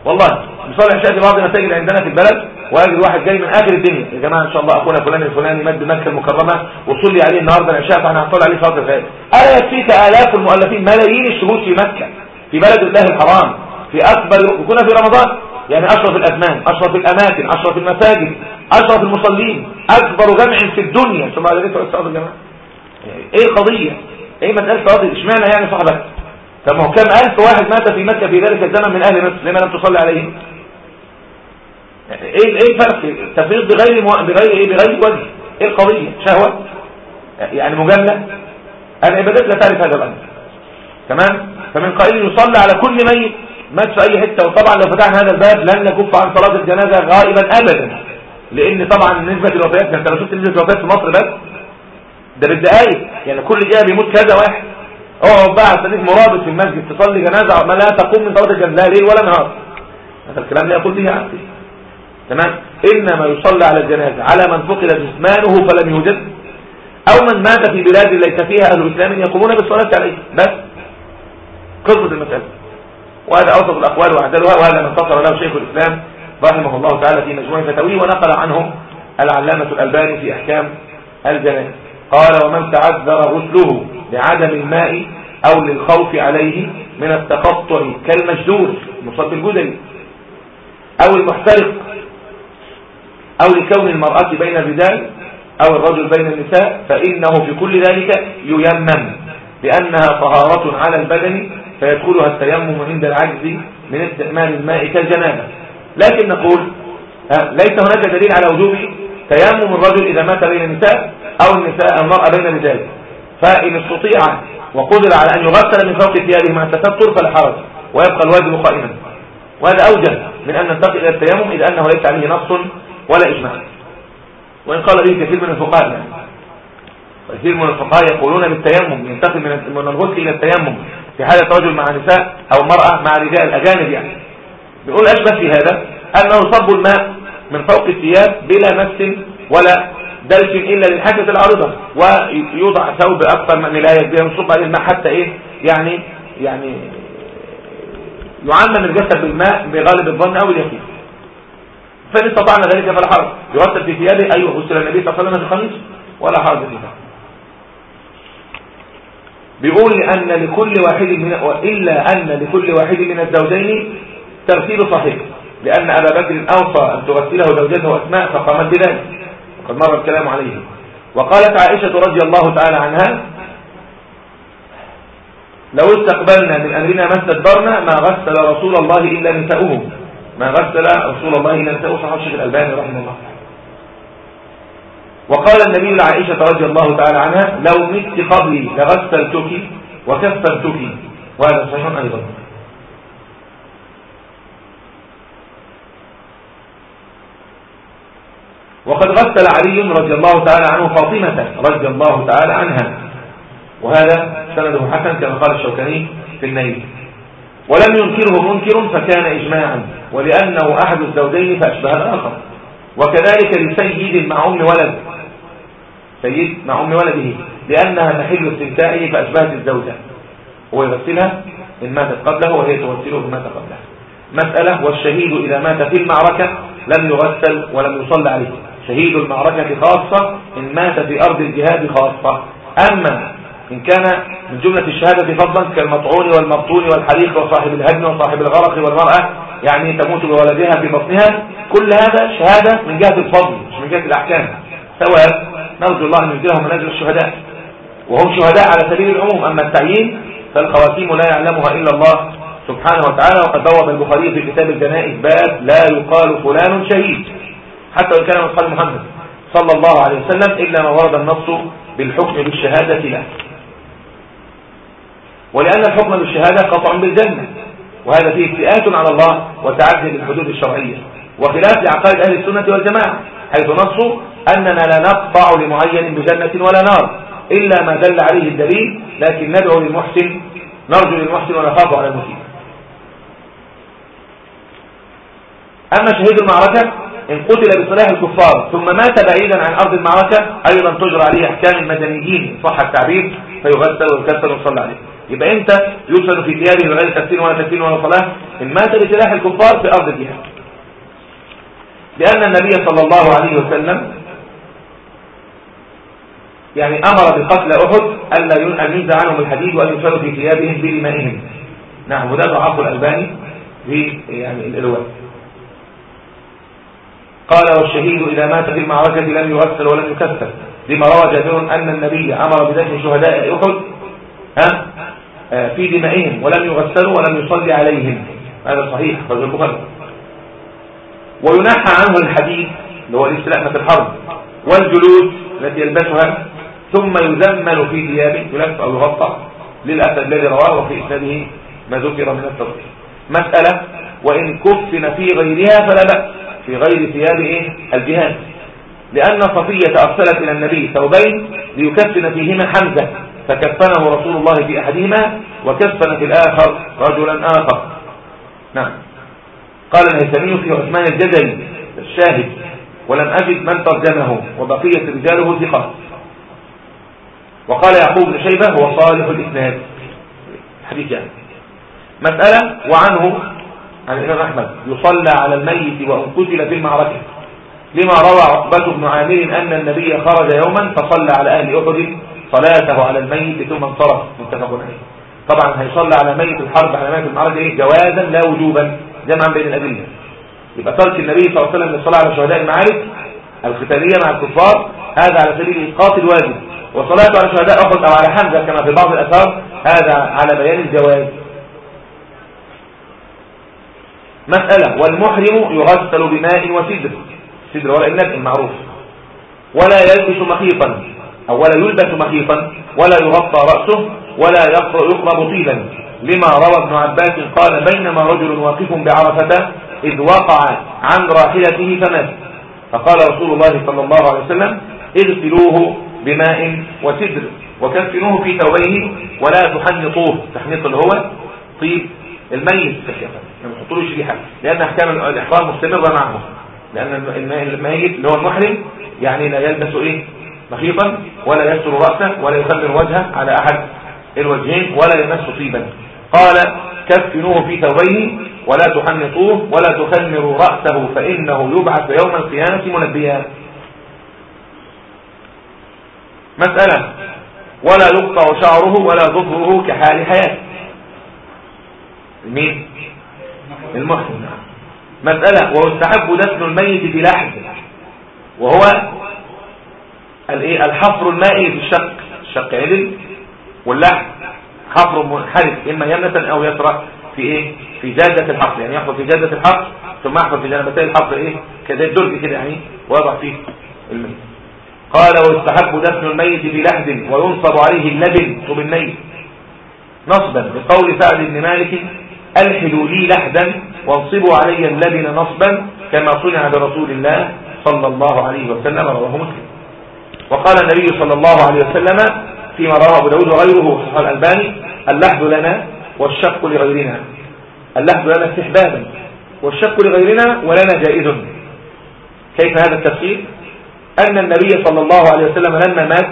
والله. العشاء في بعض المساجد عندنا في البلد واجد واحد جاي من آخر الدنيا. يا جماعة إن شاء الله أخونا فلان الفلاني مد مكة المكرمة وصلي عليه النهارده. العشاء فاحنا هنصلي عليه صلاة الغائب ألا يكفيك آلاف المؤلفين ملايين الشهود في مكة في بلد الله الحرام في أكبر وكنا في رمضان. يعني أشرف الأزمان أشرف الأماكن أشرف المساجد أشرف المصلين أكبر جمع في الدنيا. ثم على ذلك الصلاة الجماعة. إيه القضية؟ إيه مسألة صلاه إشمعنى يعني صاحبك؟ طب ما هو كم ألف واحد مات في مكة في ذلك الزمن من أهل مصر لما لم تصلي عليهم؟ إيه إيه الفرق؟ تفريط بغير مو... بغير إيه؟ بغير وجه. إيه القضية؟ شهوة. يعني مجاملة. العبادات لا تعرف هذا الأمر. تمام؟ فمن قائل يصلى على كل ميت مات في أي حتة. وطبعا لو فتحنا هذا الباب لن نكف عن صلاة الجنازة غائبا ابدا. لأن طبعا نسبه الوفيات أنت لو شفت نسبة الوفيات في مصر بس ده بالدقايق. يعني كل دقيقه بيموت كذا واحد. اقعد بقى استنيك مرابط في المسجد تصلي جنازة ما لا تقوم من صلاة الجنازة. لا ليل ولا نهار. هذا الكلام لا يقول به عقلي. تمام؟ إنما يصلى على الجنازة. على من فقد جسمانه فلم يوجد. أو من مات في بلاد ليس فيها أهل الاسلام يقومون بالصلاة عليه. بس. قصة المسألة. وهذا أوسط الأقوال وأعدلها وهذا ما انتصر له شيخ الإسلام رحمه الله تعالى في مجموع فتاويه ونقل عنه العلامة الألباني في أحكام الجنازة. قال ومن تعذر غسله لعدم الماء أو للخوف عليه من التقطع كالمجدور مصاب الجدري أو المحترق أو لكون المرأة بين الرجال أو الرجل بين النساء فإنه في كل ذلك ييمم. لأنها طهارة على البدن فيدخلها التيمم عند العجز من استعمال الماء كالجنابة. لكن نقول ليس هناك دليل على وجوب تيمم الرجل إذا مات بين النساء أو النساء المرأة بين الرجال. فإن استطيع وقدر على أن يغسل من فوق ثيابه مع التستر فلا حرج ويبقى الواجب قائما. وهذا أوجه من أن ننتقل إلى التيمم إذ أنه ليس عليه نص ولا إجماع. وإن قال به كثير من الفقهاء. يعني كثير من الفقهاء يقولون بالتيمم ينتقل من الغسل إلى التيمم. في حالة رجل مع نساء أو مرأة مع رجال أجانب يعني. بيقول أشبه في هذا أنه يصب الماء من فوق الثياب بلا مس ولا دلك إلا للحاجة العارضة ويوضع ثوب أكثر من لا يجب ينصب عليه الماء حتى إيه؟ يعني يعني يعمم الجسد بالماء بغالب الظن أو اليقين. فإن استطعنا ذلك فلا حرج. يغسل في ثيابه أيوه غسل النبي صلى الله عليه وسلم في الخميس ولا حرج في ذلك. بيقول أن لكل واحد من وإلا أن لكل واحد من الزوجين ترتيب صحيح لأن أبا بكر أوصى أن تغسله زوجته أسماء فقامت بذلك. وقد مر الكلام عليه. وقالت عائشة رضي الله تعالى عنها لو استقبلنا من أمرنا ما استدبرنا ما غسل رسول الله إلا نساؤه. ما غسل رسول الله نساؤه صحيح الشيخ الألباني رحمه الله. وقال النبي لعائشة رضي الله تعالى عنها لو مت قبلي لغسلتك وكفنتك وهذا صحيح أيضا. وقد غسل علي رضي الله تعالى عنه فاطمة رضي الله تعالى عنها. وهذا سنده حسن كما قال الشوكاني في النيل. ولم ينكره منكر فكان إجماعا. ولأنه أحد الزوجين فأشبه الآخر. وكذلك لسيد مع أم ولد. سيد مع أم ولده. لأنها محل استمتاعه فأشبهت الزوجة. هو يغسلها إن ماتت قبله وهي تغسله إن مات قبله. مسألة والشهيد إذا مات في المعركة لم يغسل ولم يصلى عليه. شهيد المعركة خاصة إن مات في أرض الجهاد خاصة. أما إن كان من جملة الشهادة فضلا كالمطعون والمبطون والحريق وصاحب الهدم وصاحب الغرق والمرأة يعني تموت بولدها في بطنها كل هذا شهادة من جهة الفضل مش من جهة الأحكام. سواء نرجو الله أن يجرهم منازل الشهداء. وهم شهداء على سبيل العموم. أما التعيين فالخواتيم لا يعلمها إلا الله سبحانه وتعالى. وقد بوض البخاري في كتاب الجنائز باب لا يقال فلان شهيد. حتى وإن كان من محمد صلى الله عليه وسلم إلا ما ورد النص بالحكم بالشهادة له. ولأن الحكم بالشهادة قطع بالجنة. وهذا فيه افتئات على الله وتعدي بالحدود الشرعية وخلاف لعقائد أهل السنة والجماعة حيث نصوا أننا لا نقطع لمعين بجنة ولا نار إلا ما دل عليه الدليل لكن ندعو للمحسن نرجو للمحسن ونخاف على المسيء. أما شهيد المعركة إن قتل بصلاح الكفار ثم مات بعيدا عن أرض المعركة أيضا تجرى عليه أحكام المدنيين صح التعبير فيغسل ويكسر ويصلى عليه. يبقى أنت يوصل في ثيابه بغير تكفين ولا تكفين ولا صلاة إن مات بسلاح الكفار في أرض الجهاد. لأن النبي صلى الله عليه وسلم يعني أمر بقتل أحد ألا أن ينزع عنهم الحديد وأن يصلوا في ثيابهم بدمائهم نعم وده ضعف الألباني في يعني الإلوان قال والشهيد إذا مات في المعركة لم يغسل ولم يكسر لما روى جابر أن النبي أمر بدفن شهداء أحد ها؟ آه، في دمائهم ولم يغسلوا ولم يصلي عليهم. هذا صحيح رجل البخاري. وينحى عنه الحديد اللي هو الاستلامة الحرب والجلود التي يلبسها ثم يزمل في ثيابه يلف أو يغطى للأسد الذي رواه وفي إسناده ما ذكر من التضحية مسألة وإن كفن في غيرها فلا بأس في غير ثياب؟ الجهاد. لأن صفية أرسلت إلى النبي ثوبين ليكفن فيهما حمزة. فكفنه رسول الله في أحدهما وكفن في الآخر رجلا آخر. نعم. قال الهيثمي في عثمان الجزري الشاهد ولم أجد من ترجمه وبقية رجاله ثقات. وقال يعقوب بن شيبة هو صالح الإسناد. حديث يعني مسألة وعنه عن الإمام أحمد يصلى على الميت وأن قتل في المعركة. لما روى عقبة بن عامر أن النبي خرج يوما فصلى على أهل أحد صلاته على الميت ثم انصرف. متفق عليه. طبعا هيصلى على ميت الحرب على ميت المعركة إيه جوازا لا وجوبا جمعا بين الأدلة. يبقى ترك النبي صلى الله عليه وسلم للصلاة على شهداء المعارك القتالية مع الكفار هذا على سبيل إسقاط الواجب. وصلاته على شهداء أحد أو على حمزة كما في بعض الأثار هذا على بيان الجواز. مسألة والمحرم يغسل بماء وسدر. سدر ولا النبي المعروف. ولا يلبس مخيطا. أو ولا يلبس مخيطا ولا يغطى رأسه ولا يقرب طيبا لما روى ابن عباس قال بينما رجل واقف بعرفة إذ وقع عن راحلته فمات. فقال رسول الله صلى الله عليه وسلم اغسلوه بماء وسدر وكفنوه في ثوبيه ولا تحنطوه. تحنيط اللي هو طيب الميت في يعني ما تحطولوش ريحة. لأن أحكام الإحرام مستمرة معه. لأن الميت اللي هو المحرم يعني لا يلبس إيه؟ مخيطا ولا يستر رأسه ولا يخمر وجهه على أحد الوجهين ولا يمس طيبا. قال كفنوه في ثوبيه ولا تحنطوه ولا تخمروا رأسه فإنه يبعث يوم القيامة منبيا. مسألة ولا يقطع شعره ولا ظفره كحال حياته مين؟ المحسن. مسألة ويستحب دفن الميت بلحد وهو الايه؟ الحفر المائي في الشق. الشق عدل واللحد حفر منحرف إما يمنة أو يسرى في إيه؟ في جادة الحفر. يعني يحفر في جادة الحفر ثم يحفر في جانبتي الحفر إيه؟ كذا الدرج كده يعني ويضع فيه الميت. قال ويستحب دفن الميت بلحد وينصب عليه اللبن طب الميت نصبا بقول سعد بن مالك ألحدوا لي لحدا وانصبوا علي اللبن نصبا كما صنع برسول الله صلى الله عليه وسلم رواه مسلم. وقال النبي صلى الله عليه وسلم فيما رواه أبو داود وغيره صحيح الألباني اللحد لنا والشق لغيرنا. اللحد لنا استحبابا والشق لغيرنا ولنا جائز. كيف هذا التفسير أن النبي صلى الله عليه وسلم لما مات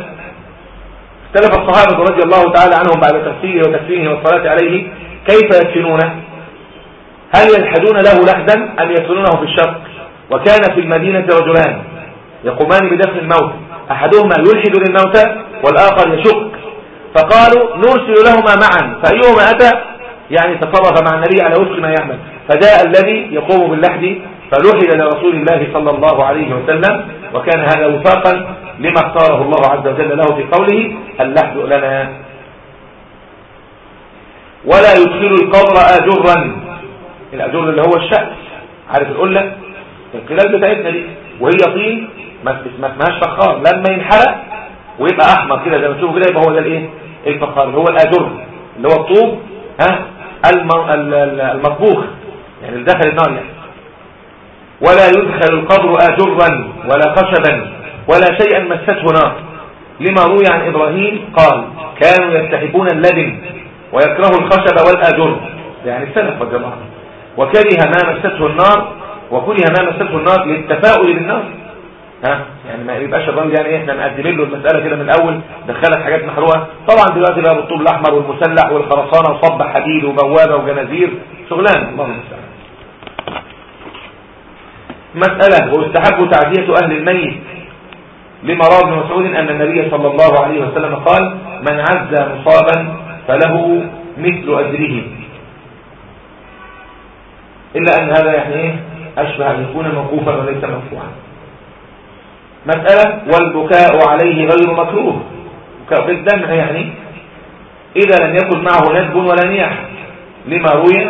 اختلف الصحابة رضي الله تعالى عنهم بعد تفسيره وتكفينه والصلاة عليه كيف يدفنونه؟ هل يلحدون له لحدا أم يدفنونه في الشرق وكان في المدينة رجلان يقومان بدفن الموت. أحدهما يلحد للموتى والآخر يشك. فقالوا نرسل لهما معا. فأيهما أتى؟ يعني تصرف مع النبي على وفق ما يعمل. فجاء الذي يقوم باللحد فلحد لرسول الله صلى الله عليه وسلم وكان هذا وفاقا لما اختاره الله عز وجل له في قوله اللحد لنا. ولا يدخل القبر آجرا. الأجر اللي هو الشأس عارف القلة؟ القلال بتاعتنا دي. وهي طين. ما اسمهاش فخار. لما ينحرق ويبقى أحمر كده زي ما تشوفوا كده يبقى هو ده الإيه؟ الفخار؟ اللي هو الاجر اللي هو الطوب ها؟ المطبوخ يعني اللي دخل النار يعني. ولا يدخل القبر اجرا ولا خشبا ولا شيئا مسته نار. لما روي عن إبراهيم قال كانوا يستحبون اللبن ويكرهوا الخشب والاجر يعني السلف عنه وكره ما مسته النار وكره ما مسته النار للتفاؤل بالنار. ها؟ يعني ما يبقاش الراجل يعني إحنا مقدمين له المسألة كده من الأول دخلت حاجات محروقة. طبعا دلوقتي بقى بالطوب الأحمر والمسلح والخرسانة وصب حديد وبوابة وجنازير. شغلانة. الله المستعان. مسألة واستحب تعزية أهل الميت لما روى ابن مسعود أن النبي صلى الله عليه وسلم قال من عز مصابا فله مثل أجره. إلا أن هذا يعني إيه؟ أشبه أن يكون موقوفا وليس مرفوعا مسألة والبكاء عليه غير مكروه. بكاء بالدمع يعني إذا لم يكن معه ندب ولا نياح لما روي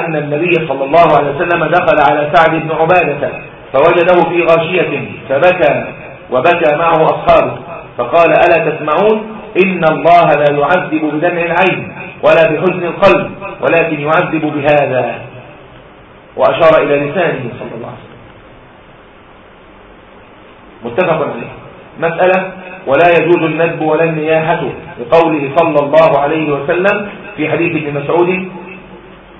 أن النبي صلى الله عليه وسلم دخل على سعد بن عبادة فوجده في غاشية فبكى وبكى معه أصحابه. فقال ألا تسمعون إن الله لا يعذب بدمع العين ولا بحزن القلب ولكن يعذب بهذا. وأشار إلى لسانه صلى الله عليه وسلم. متفق عليه. مسألة ولا يجوز الندب ولا النياحة لقوله صلى الله عليه وسلم في حديث ابن مسعود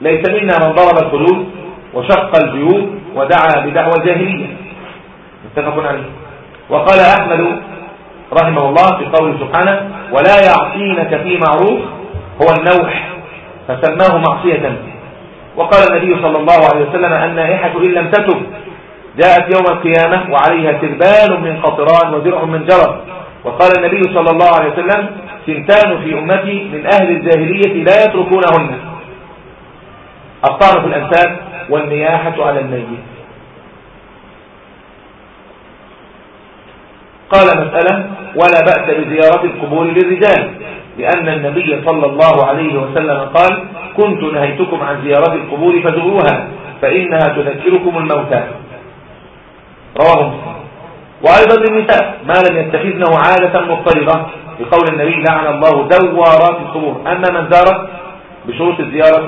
ليس منا من ضرب الخدود وشق الجيوب ودعا بدعوى الجاهلية. متفق عليه. وقال أحمد رحمه الله في قوله سبحانه ولا يعصينك في معروف هو النوح فسماه معصية. وقال النبي صلى الله عليه وسلم النائحة إن لم تتب. جاءت يوم القيامة وعليها سربال من قطران ودرع من جرد وقال النبي صلى الله عليه وسلم سنتان في أمتي من أهل الجاهلية لا يتركونهن. الطعن في الأنساب والنياحة على الميت. قال مسألة ولا بأس بزيارة القبور للرجال. لأن النبي صلى الله عليه وسلم قال كنت نهيتكم عن زيارة القبور فزوروها فإنها تذكركم الموتى. رواه مسلم. وأيضا للنساء ما لم يتخذنه عادة مضطردة بقول النبي لعن الله دوارات القبور أما من زارت بشروط الزيارة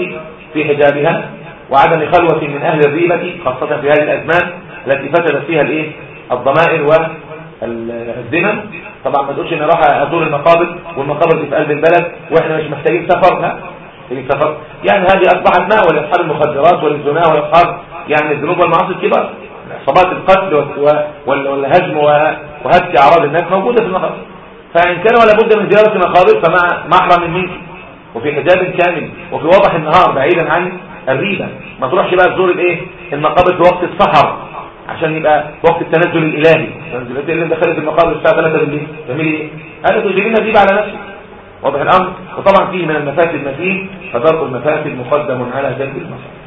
في حجابها وعدم خلوة من أهل الريبة خاصة في هذه الأزمان التي فسدت فيها الإيه؟ الضمائر والذمم طبعا ما تقولش إن راح أزور المقابر والمقابر دي في قلب البلد وإحنا مش محتاجين سفر لا يعني هذه أصبحت مأوى لأصحاب المخدرات وللزنا واصحاب يعني الذنوب والمعاصي الكبار. عصابات القتل والهجم وهتك أعراض الناس موجودة في المقابر فإن كان ولا بد من زيارة المقابر فمع محرم منك. وفي حجاب كامل وفي وضح النهار بعيدا عن الريبة. ما تروحش بقى تزور الإيه؟ المقابر في وقت السحر عشان يبقى وقت التنزل الإلهي. تنزل اللي دخلت المقابر الساعة 3 بالليل. تعملي إيه هذا تجيبين ريبة على نفسك. واضح الأمر. وطبعا فيه من المفاسد ما فيه فدرء المفاسد مقدم على جلب المصالح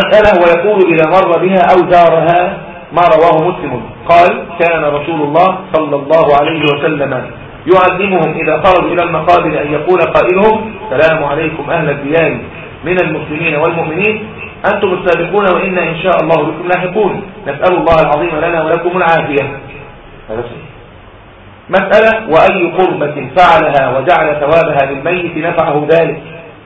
مسألة ويقول إذا مر بها أو زارها ما رواه مسلم. قال كان رسول الله صلى الله عليه وسلم يعلمهم إذا خرجوا إلى المقابر أن يقول قائلهم سلام عليكم أهل الديار من المسلمين والمؤمنين. أنتم السابقون وإنا إن شاء الله بكم لاحقون. نسأل الله العظيم لنا ولكم العافية. هذا مسألة وأي قربة فعلها وجعل ثوابها للميت نفعه ذلك.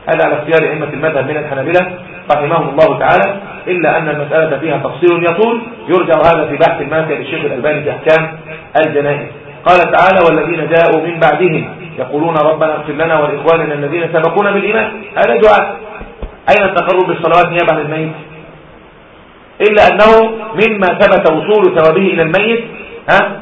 هذا على اختيار أئمة المذهب من الحنابلة. رحمهم الله تعالى إلا أن المسألة فيها تفصيل يطول. يرجع هذا في بحث الماسع للشيخ الألباني في أحكام الجنائز. قال تعالى والذين جاءوا من بعدهم يقولون ربنا اغفر لنا ولإخواننا الذين سبقونا بالإيمان. هذا دعاء. أين التقرب بالصلوات نيابة عن الميت؟ إلا أنه مما ثبت وصول ثوابه إلى الميت ها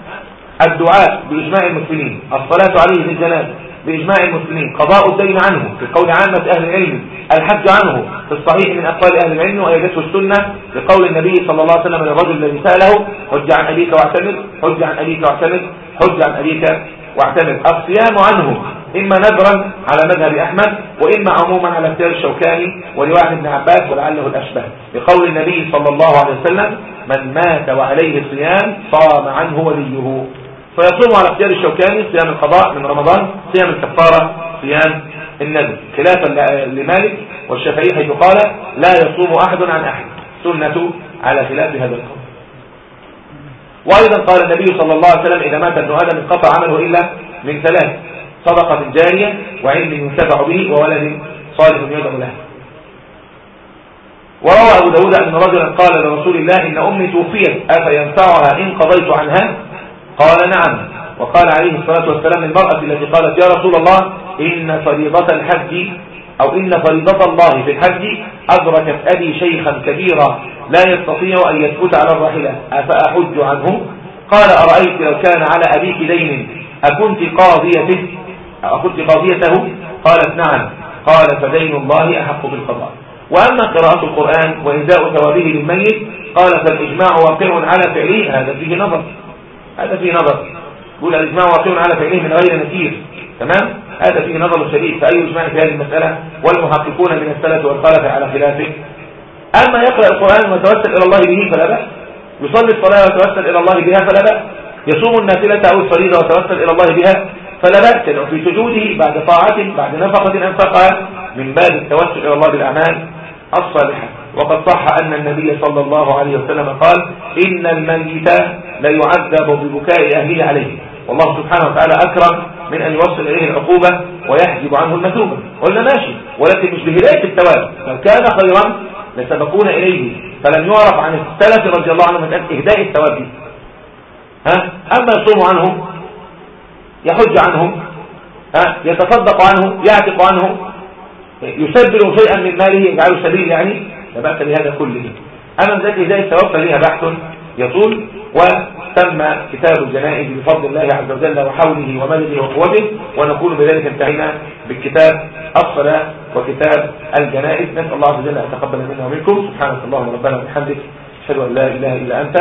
الدعاء بإجماع المسلمين. الصلاة عليه في الجنازة. بإجماع المسلمين قضاء الدين عنه في قول عامة أهل العلم الحج عنه في الصحيح من أقوال أهل العلم وأيدته السنة بقول النبي صلى الله عليه وسلم للرجل الذي سأله حج عن أبيك واعتمر حج عن أبيك واعتمر حج عن أبيك واعتمر الصيام عنه إما نذرا على مذهب أحمد وإما عموما على اختيار الشوكاني ولواحد ابن عباس ولعله الأشبه بقول النبي صلى الله عليه وسلم من مات وعليه صيام صام عنه وليه. فيصوم على اختيار الشوكاني صيام القضاء من رمضان صيام الكفارة صيام النذر خلافا لمالك والشافعي حيث قال لا يصوم أحد عن أحد. سنة على خلاف هذا القول. وأيضا قال النبي صلى الله عليه وسلم إذا مات ابن آدم انقطع عمله إلا من ثلاث صدقة جارية وعلم ينتفع به وولد صالح يدعو له. وروى أبو داود أن رجلا قال لرسول الله إن أمي توفيت أفينفعها إن قضيت عنها؟ قال نعم. وقال عليه الصلاة والسلام للمرأة التي قالت يا رسول الله إن فريضة الحج أو إن فريضة الله في الحج أدركت أبي شيخا كبيرا لا يستطيع أن يثبت على الراحلة أفأحج عنه؟ قال أرأيت لو كان على أبيك دين أكنت قاضيته أكنت قاضيته؟ قالت نعم. قال فدين الله أحق بالقضاء. وأما قراءة القرآن وإنزاء ثوابه للميت قال فالإجماع واقع على فعله هذا فيه نظر. هذا فيه نظر. يقول الإجماع واقع على فعله من غير نكير. تمام؟ هذا فيه نظر شديد. فأي إجماع في هذه المسألة؟ والمحققون من السلف والخلف على خلافه. أما يقرأ القرآن ويتوسل إلى الله به فلا بأس. يصلي الصلاة ويتوسل إلى الله بها فلا بأس. يصوم النافلة أو الفريضة ويتوسل إلى الله بها فلا بأس. لأنه في سجوده بعد طاعة بعد نفقة أنفقها من باب التوسل إلى الله بالأعمال الصالحة. وقد صح أن النبي صلى الله عليه وسلم قال إن الميت ليعذب ببكاء أهله عليه. والله سبحانه وتعالى أكرم من أن يوصل إليه العقوبة ويحجب عنه المثوبة قلنا ماشي ولكن مش بهداية الثواب لو كان خيرا لسبقونا إليه. فلم يعرف عن السلف رضي الله عنهم من إهداء الثواب دي ها؟ أما يصوم عنهم يحج عنهم ها؟ يتصدق عنه يعتق عنه يسبل شيئا من ماله يجعله سبيل يعني. لا بأس بهذا كله. أما ذات هداية الثواب فليها بحث يطول وتم كتاب الجنائز بفضل الله عز وجل وحوله ومدده وقوته ونكون بذلك انتهينا بالكتاب الصلاة وكتاب الجنائز. نسأل الله عز وجل أن يتقبل منا ومنكم. سبحانك اللهم ربنا وبحمدك أشهد أن لا إله إلا أنت.